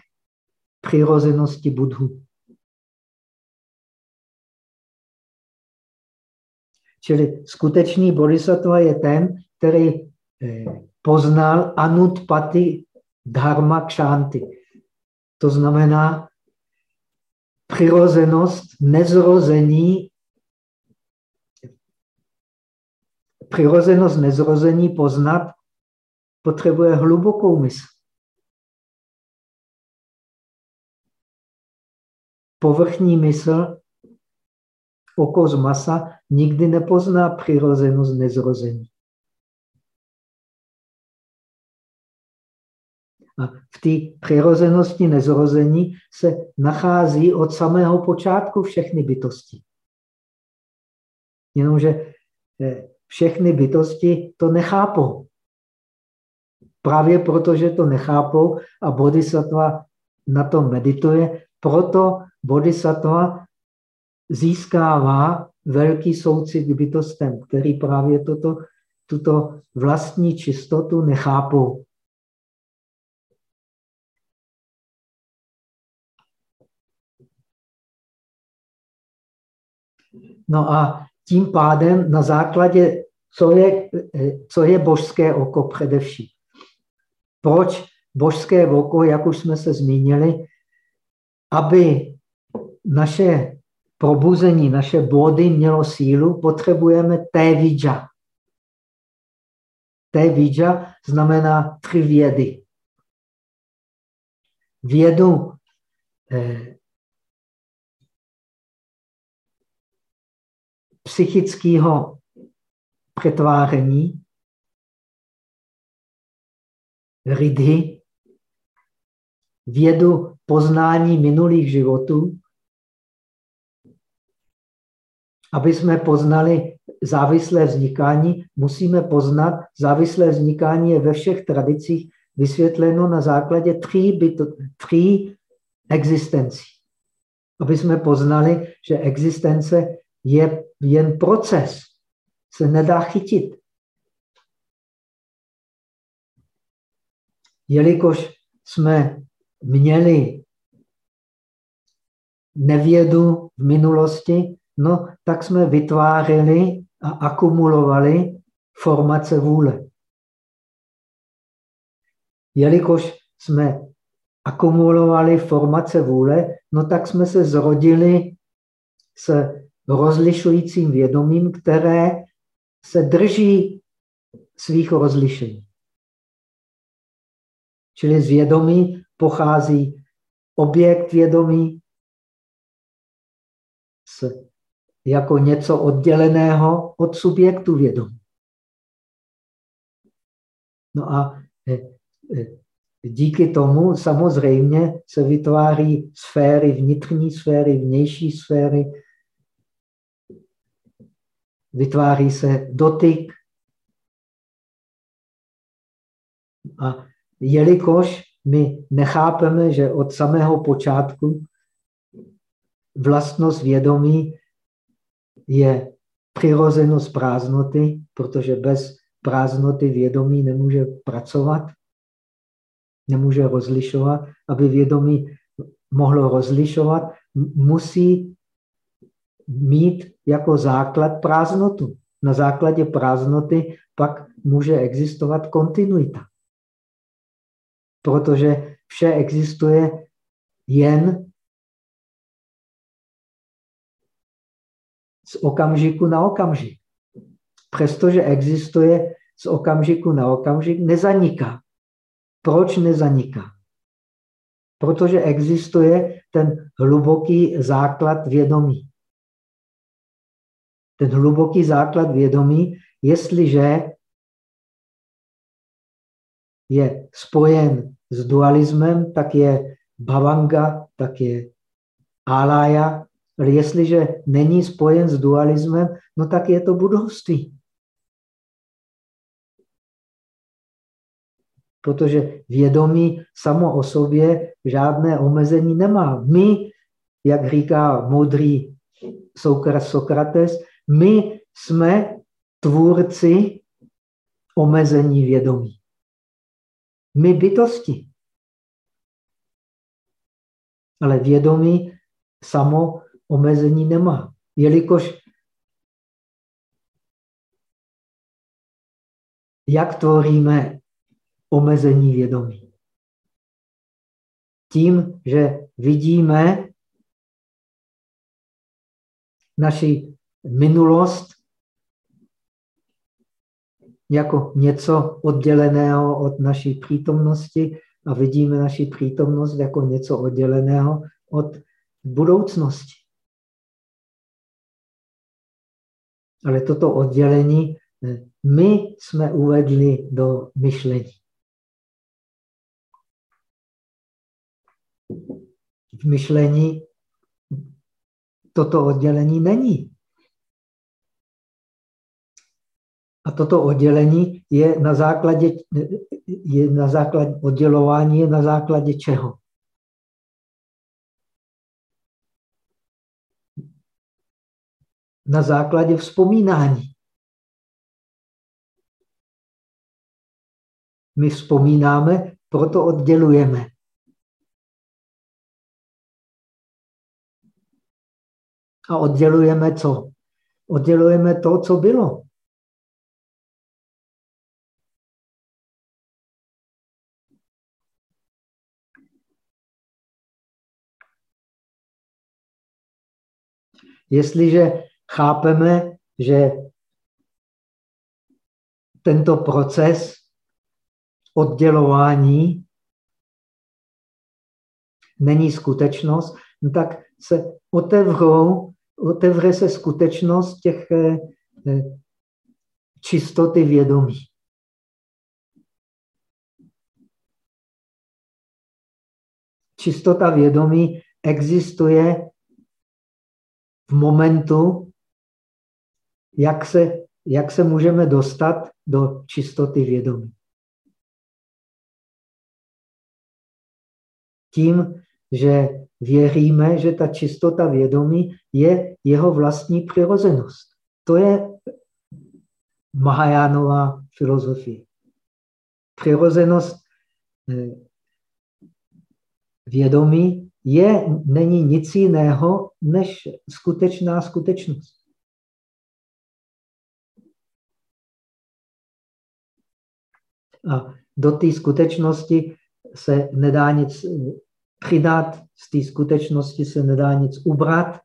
přirozenosti Budhu. Čili skutečný bodhisattva je ten, který eh, poznal anutpati dharma kshanti. To znamená přirozenost nezrození přirozenost nezrození poznat potřebuje hlubokou mysl. Povrchní mysl, oko z masa, nikdy nepozná přirozenost nezrození. A v té přirozenosti nezrození se nachází od samého počátku všechny bytosti. Jenomže eh, všechny bytosti to nechápou. Právě proto, že to nechápou a bodhisattva na to medituje, proto bodhisattva získává velký soucit k bytostem, který právě toto, tuto vlastní čistotu nechápou. No a tím pádem na základě, co je, co je božské oko především. Proč božské oko, jak už jsme se zmínili, aby naše probuzení, naše body mělo sílu, potřebujeme té vidža. Té vidža znamená tři vědy. Vědu eh, psychického přetváření, ridhy, vědu poznání minulých životů, aby jsme poznali závislé vznikání, musíme poznat, závislé vznikání je ve všech tradicích vysvětleno na základě tří, byto, tří existencí. Aby jsme poznali, že existence je jen proces, se nedá chytit. Jelikož jsme měli nevědu v minulosti, no tak jsme vytvářeli a akumulovali formace vůle. Jelikož jsme akumulovali formace vůle, no tak jsme se zrodili s rozlišujícím vědomím, které se drží svých rozlišení. Čili z vědomí pochází objekt vědomí s, jako něco odděleného od subjektu vědomí. No a e, e, díky tomu samozřejmě se vytváří sféry, vnitřní sféry, vnější sféry, vytváří se dotyk. A jelikož my nechápeme, že od samého počátku vlastnost vědomí je přirozenost prázdnoty, protože bez prázdnoty vědomí nemůže pracovat, nemůže rozlišovat. Aby vědomí mohlo rozlišovat, musí mít jako základ prázdnotu. Na základě prázdnoty pak může existovat kontinuita. Protože vše existuje jen z okamžiku na okamžik. Přestože existuje z okamžiku na okamžik, nezaniká. Proč nezaniká? Protože existuje ten hluboký základ vědomí. Ten hluboký základ vědomí, jestliže je spojen s dualismem, tak je bhavanga, tak je alaya, ale jestliže není spojen s dualismem, no tak je to budovství. Protože vědomí samo o sobě žádné omezení nemá. My, jak říká moudrý Sokrates, my jsme tvůrci omezení vědomí. My bytosti. Ale vědomí samo omezení nemá. Jelikož jak tvoříme omezení vědomí? Tím, že vidíme naši minulost jako něco odděleného od naší přítomnosti a vidíme naši přítomnost jako něco odděleného od budoucnosti. Ale toto oddělení eh, my jsme uvedli do myšlení. V myšlení toto oddělení není. A toto oddělení je na základě, je na základě oddělování je na základě čeho? Na základě vzpomínání. My vzpomínáme, proto oddělujeme. A oddělujeme co? Oddělujeme to, co bylo. Jestliže chápeme, že tento proces oddělování není skutečnost, no tak se otevřou, otevře se skutečnost těch eh, čistoty vědomí. Čistota vědomí existuje v momentu, jak se, jak se můžeme dostat do čistoty vědomí. Tím, že věříme, že ta čistota vědomí je jeho vlastní přirozenost. To je Mahajánová filozofie. Přirozenost eh, vědomí je, není nic jiného než skutečná skutečnost. A do té skutečnosti se nedá nic přidat, z té skutečnosti se nedá nic ubrat,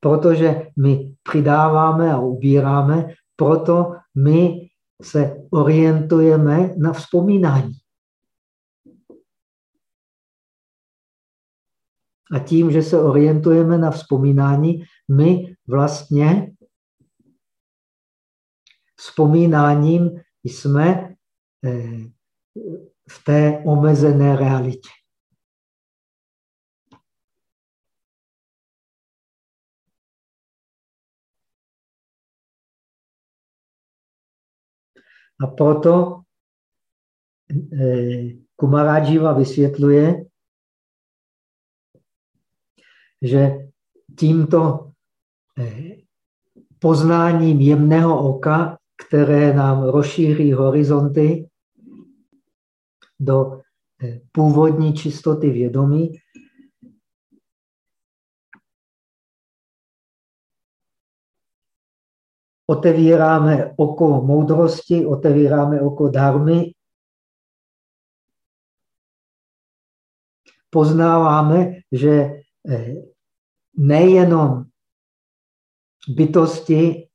protože my přidáváme a ubíráme, proto my se orientujeme na vzpomínání. A tím, že se orientujeme na vzpomínání, my vlastně vzpomínáním jsme eh, v té omezené realitě. A proto eh, Kumarajiva vysvětluje, že tímto eh, poznáním jemného oka, které nám rozšíří horizonty do eh, původní čistoty vědomí. Otevíráme oko moudrosti, otevíráme oko dármy, poznáváme, že eh, nejenom bytosti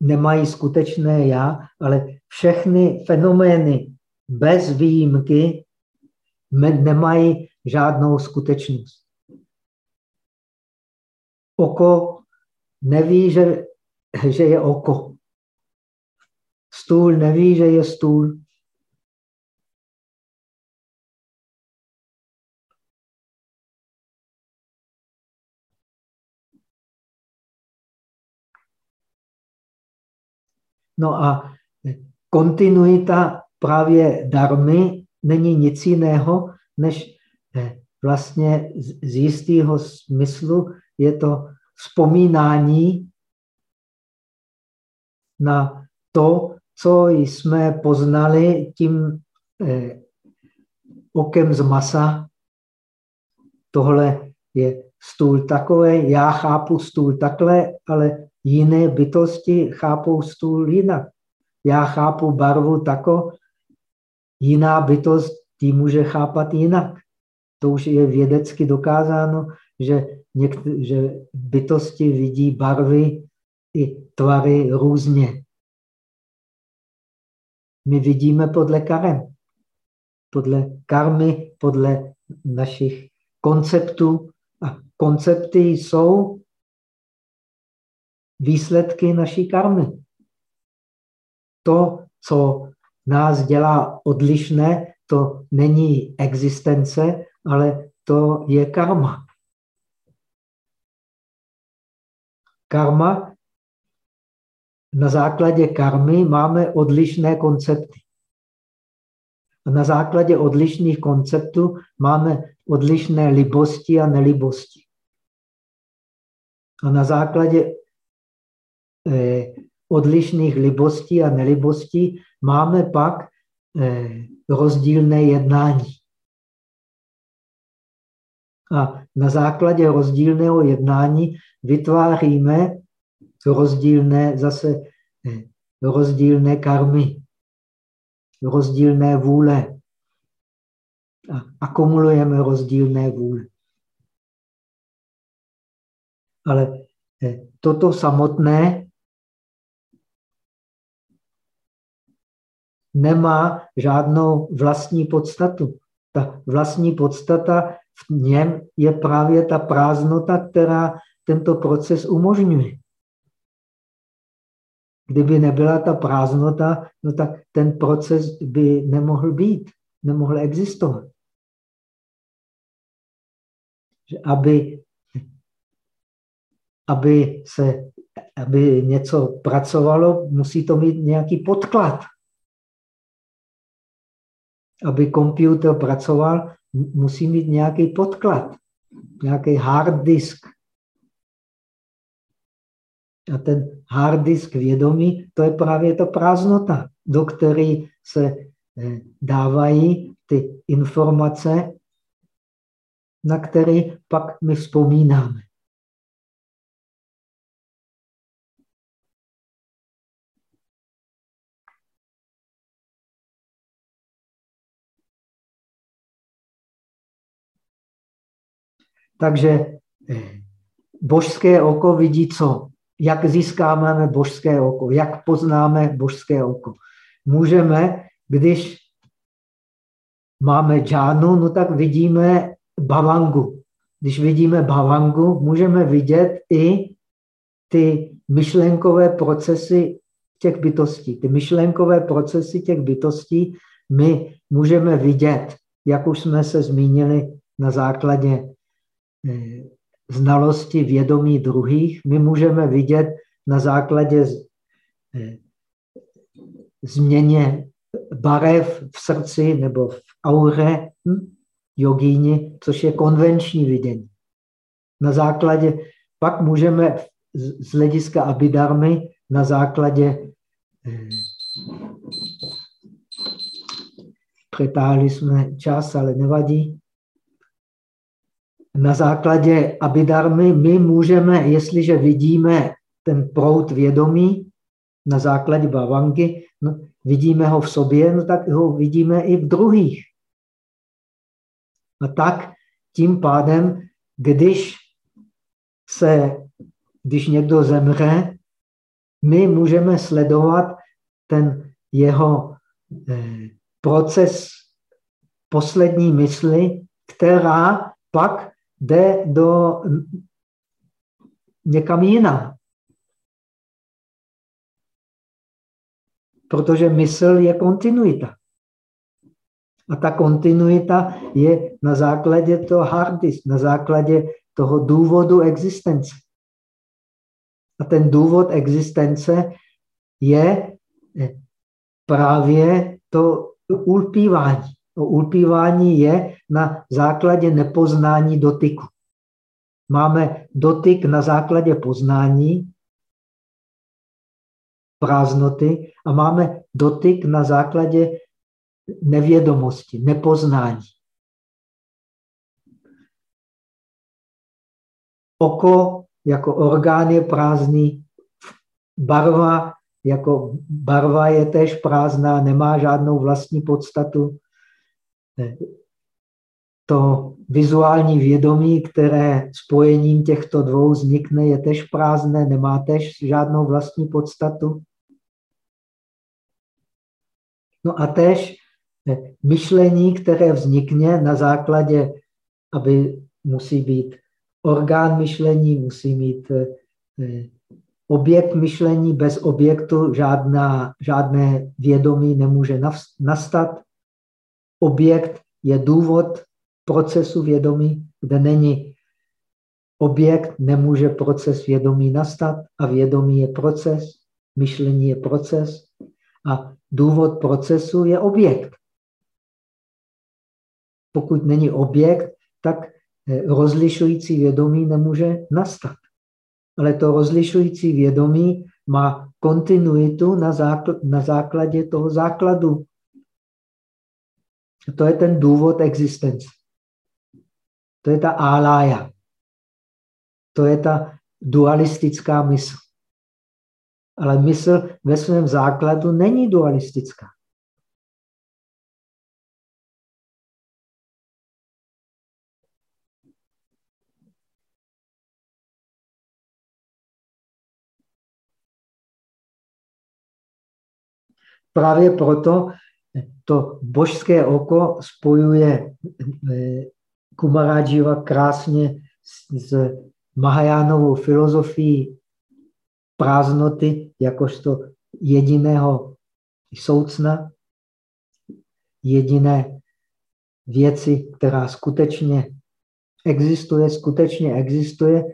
nemají skutečné já, ale všechny fenomény bez výjimky nemají žádnou skutečnost. Oko neví, že, že je oko. Stůl neví, že je stůl. No a kontinuita právě darmy není nic jiného, než eh, vlastně z jistého smyslu je to vzpomínání na to, co jsme poznali tím eh, okem z masa. Tohle je stůl takový, já chápu stůl takhle, ale jiné bytosti chápou stůl jinak. Já chápu barvu tako, jiná bytost ji může chápat jinak. To už je vědecky dokázáno, že, některé, že bytosti vidí barvy i tvary různě. My vidíme podle karem, podle karmy, podle našich konceptů. A koncepty jsou výsledky naší karmy. To, co nás dělá odlišné, to není existence, ale to je karma. Karma, na základě karmy máme odlišné koncepty. A na základě odlišných konceptů máme odlišné libosti a nelibosti. A na základě odlišných libostí a nelibostí máme pak eh, rozdílné jednání. A na základě rozdílného jednání vytváříme rozdílné zase eh, rozdílné karmy, rozdílné vůle. A akumulujeme rozdílné vůle. Ale eh, toto samotné nemá žádnou vlastní podstatu. Ta vlastní podstata v něm je právě ta prázdnota, která tento proces umožňuje. Kdyby nebyla ta prázdnota, no tak ten proces by nemohl být, nemohl existovat. Aby, aby, se, aby něco pracovalo, musí to mít nějaký podklad aby počítač pracoval, musí mít nějaký podklad, nějaký hard disk. A ten hard disk vědomí, to je právě ta prázdnota, do které se eh, dávají ty informace, na které pak my vzpomínáme. Takže eh, božské oko vidí co? Jak získáváme božské oko? Jak poznáme božské oko? Můžeme, když máme džánu, no tak vidíme bavangu. Když vidíme bavangu, můžeme vidět i ty myšlenkové procesy těch bytostí. Ty myšlenkové procesy těch bytostí my můžeme vidět, jak už jsme se zmínili na základě znalosti vědomí druhých, my můžeme vidět na základě eh, změně barev v srdci nebo v auře hm, jogíni, což je konvenční vidění. Na základě, pak můžeme z hlediska abidarmy na základě eh, přetáhli jsme čas, ale nevadí na základě abidarmy my můžeme, jestliže vidíme ten prout vědomí, na základě bavangy, no, vidíme ho v sobě, no tak ho vidíme i v druhých. A tak tím pádem, když se, když někdo zemře, my můžeme sledovat ten jeho eh, proces poslední mysli, která pak jde do někam jinam. Protože mysl je kontinuita. A ta kontinuita je na základě toho hardis, na základě toho důvodu existence. A ten důvod existence je právě to ulpívání. O ulpívání je na základě nepoznání dotyku. Máme dotyk na základě poznání, prázdnoty a máme dotyk na základě nevědomosti, nepoznání. Oko jako orgán je prázdný, barva jako barva je též prázdná, nemá žádnou vlastní podstatu. To vizuální vědomí, které spojením těchto dvou vznikne, je tež prázdné, nemá tež žádnou vlastní podstatu. No a tež myšlení, které vznikne na základě, aby musí být orgán myšlení, musí mít eh, objekt myšlení, bez objektu žádná, žádné vědomí nemůže nastat. Objekt je důvod procesu vědomí, kde není objekt, nemůže proces vědomí nastat a vědomí je proces, myšlení je proces a důvod procesu je objekt. Pokud není objekt, tak eh, rozlišující vědomí nemůže nastat. Ale to rozlišující vědomí má kontinuitu na, zákl na základě toho základu. To je ten důvod existence. To je ta álája. To je ta dualistická mysl. Ale mysl ve svém základu není dualistická. Právě proto to božské oko spojuje Kumarajiva krásně s Mahajánovou filozofií prázdnoty jakožto jediného soucna, jediné věci, která skutečně existuje, skutečně existuje,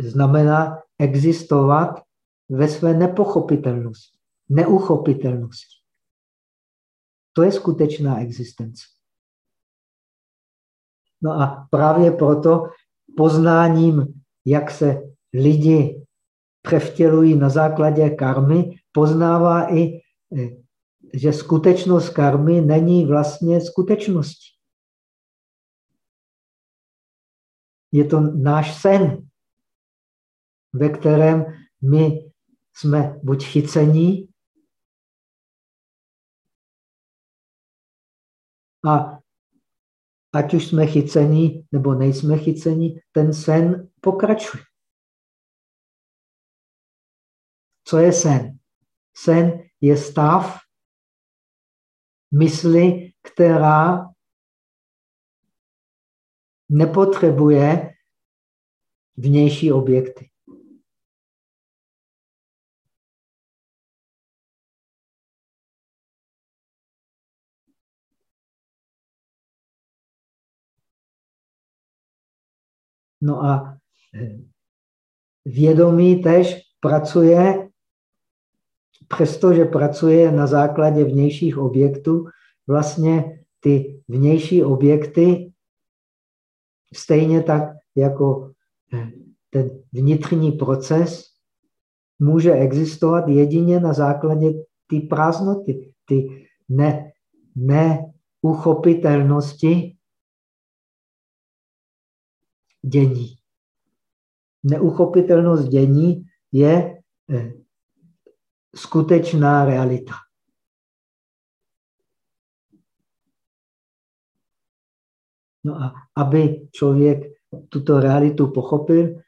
znamená existovat ve své nepochopitelnosti neuchopitelnosti. To je skutečná existence. No a právě proto poznáním, jak se lidi převtělují na základě karmy, poznává i, eh, že skutečnost karmy není vlastně skutečností. Je to náš sen, ve kterém my jsme buď chycení, A ať už jsme chycení nebo nejsme chycení, ten sen pokračuje. Co je sen? Sen je stav mysli, která nepotřebuje vnější objekty. No a eh, vědomí tež pracuje, přestože pracuje na základě vnějších objektů, vlastně ty vnější objekty stejně tak jako eh, ten vnitřní proces může existovat jedině na základě ty prázdnoty, ty ne, neuchopitelnosti dění. Neuchopitelnost dění je eh, skutečná realita. No a aby člověk tuto realitu pochopil,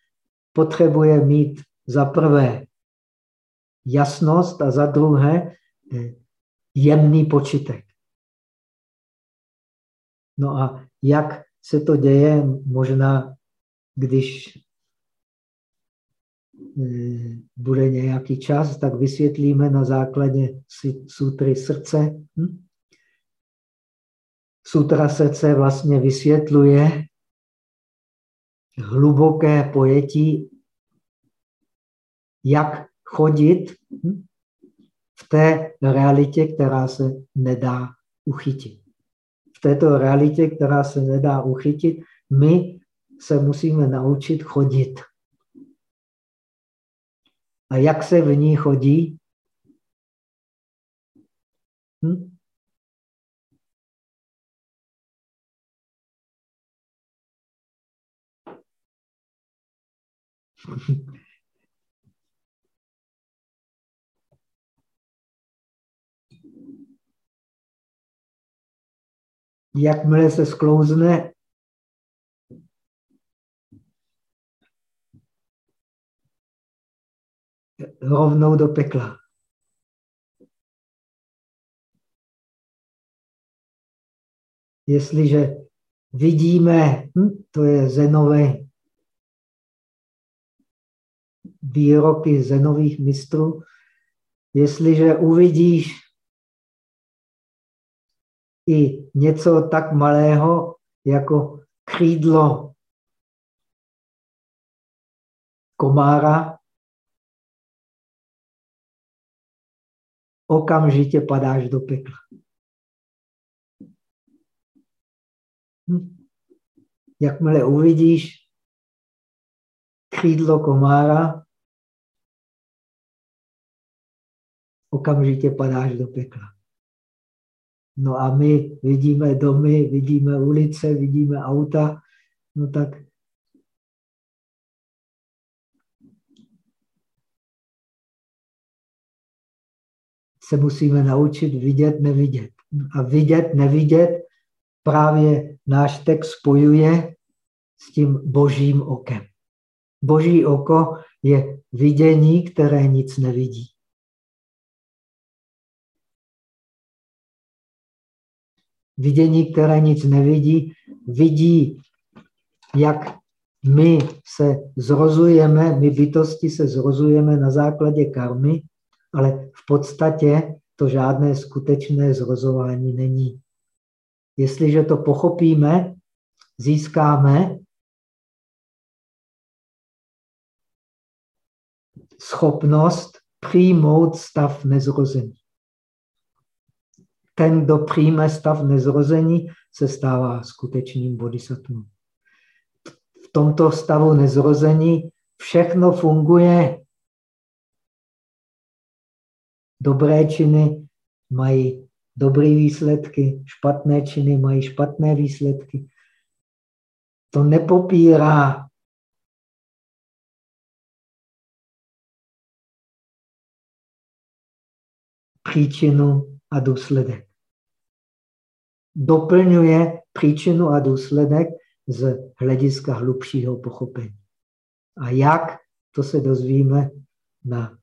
potřebuje mít za prvé jasnost a za druhé eh, jemný počitek. No a jak se to děje, možná když eh, bude nějaký čas, tak vysvětlíme na základě sutry srdce. Hm? Sutra srdce vlastně vysvětluje hluboké pojetí, jak chodit hm, v té realitě, která se nedá uchytit. V této realitě, která se nedá uchytit, my se musíme naučit chodit. A jak se v ní chodí? Hm? Jakmile se sklouzne rovnou do pekla. Jestliže vidíme, hm, to je zenové výroky zenových mistrů, jestliže uvidíš i něco tak malého jako křídlo komára, okamžitě padáš do pekla. Hm. Jakmile uvidíš křídlo komára, okamžitě padáš do pekla. No a my vidíme domy, vidíme ulice, vidíme auta, no tak se musíme naučit vidět, nevidět. A vidět, nevidět právě náš text spojuje s tím božím okem. Boží oko je vidění, které nic nevidí. Vidění, které nic nevidí, vidí, jak my se zrozujeme, my bytosti se zrozujeme na základě karmy, ale v podstatě to žádné skutečné zrozování není. Jestliže to pochopíme, získáme schopnost přijmout stav nezrození. Ten, kdo přijme stav nezrození, se stává skutečným bodhisattvou. V tomto stavu nezrození všechno funguje Dobré činy mají dobré výsledky, špatné činy mají špatné výsledky. To nepopírá příčinu a důsledek. Doplňuje příčinu a důsledek z hlediska hlubšího pochopení. A jak, to se dozvíme na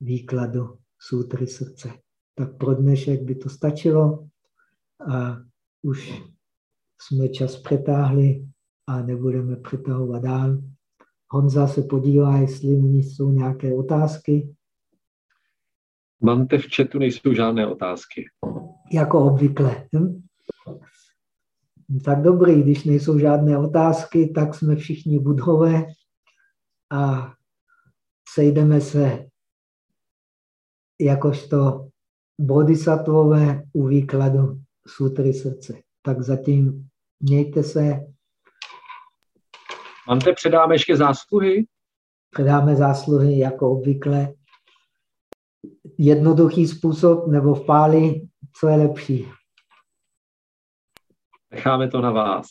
výkladu sutry srdce. Tak pro dnešek by to stačilo a už jsme čas přetáhli a nebudeme přetahovat dál. Honza se podívá, jestli jsou nějaké otázky. Mante v chatu nejsou žádné otázky. Jako obvykle. Hm? Tak dobrý, když nejsou žádné otázky, tak jsme všichni budhové a sejdeme se jakožto bodhisattvové u výkladu sutry srdce. Tak zatím mějte se. Mante, předáme ještě zásluhy? Předáme zásluhy jako obvykle. Jednoduchý způsob nebo v páli, co je lepší? Necháme to na vás.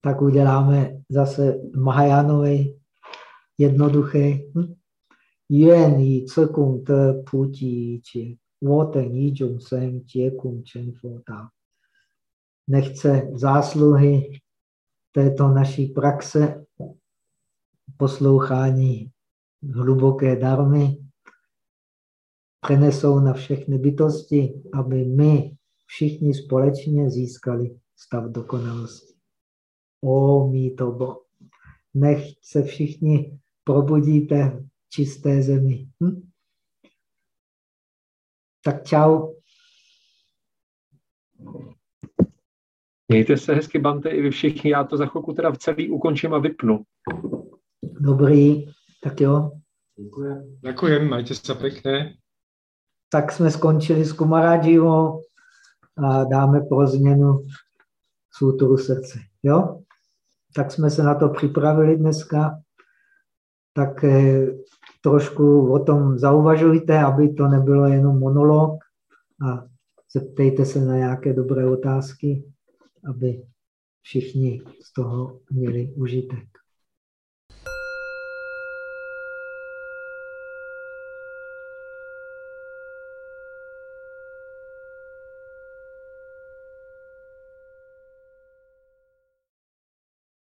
Tak uděláme zase Mahajánový jednoduchý. Hm? 愿以自功德普济一切，我等一众生皆共成佛道。Nechce zásluhy této naší praxe poslouchání hluboké darmy přenesou na všechny bytosti, aby my všichni společně získali stav dokonalosti. O mý tobo. Nech se všichni probudíte v čisté zemi. Hm? Tak čau. Mějte se hezky, Bante, i vy všichni. Já to za chvilku teda v celý ukončím a vypnu. Dobrý, tak jo. Děkujem. Děkujem, majte se pěkně. Tak jsme skončili s Kumaradživo a dáme pro změnu suturu srdce. Jo? Tak jsme se na to připravili dneska. Tak eh, trošku o tom zauvažujte, aby to nebylo jenom monolog a zeptejte se na nějaké dobré otázky, aby všichni z toho měli užitek.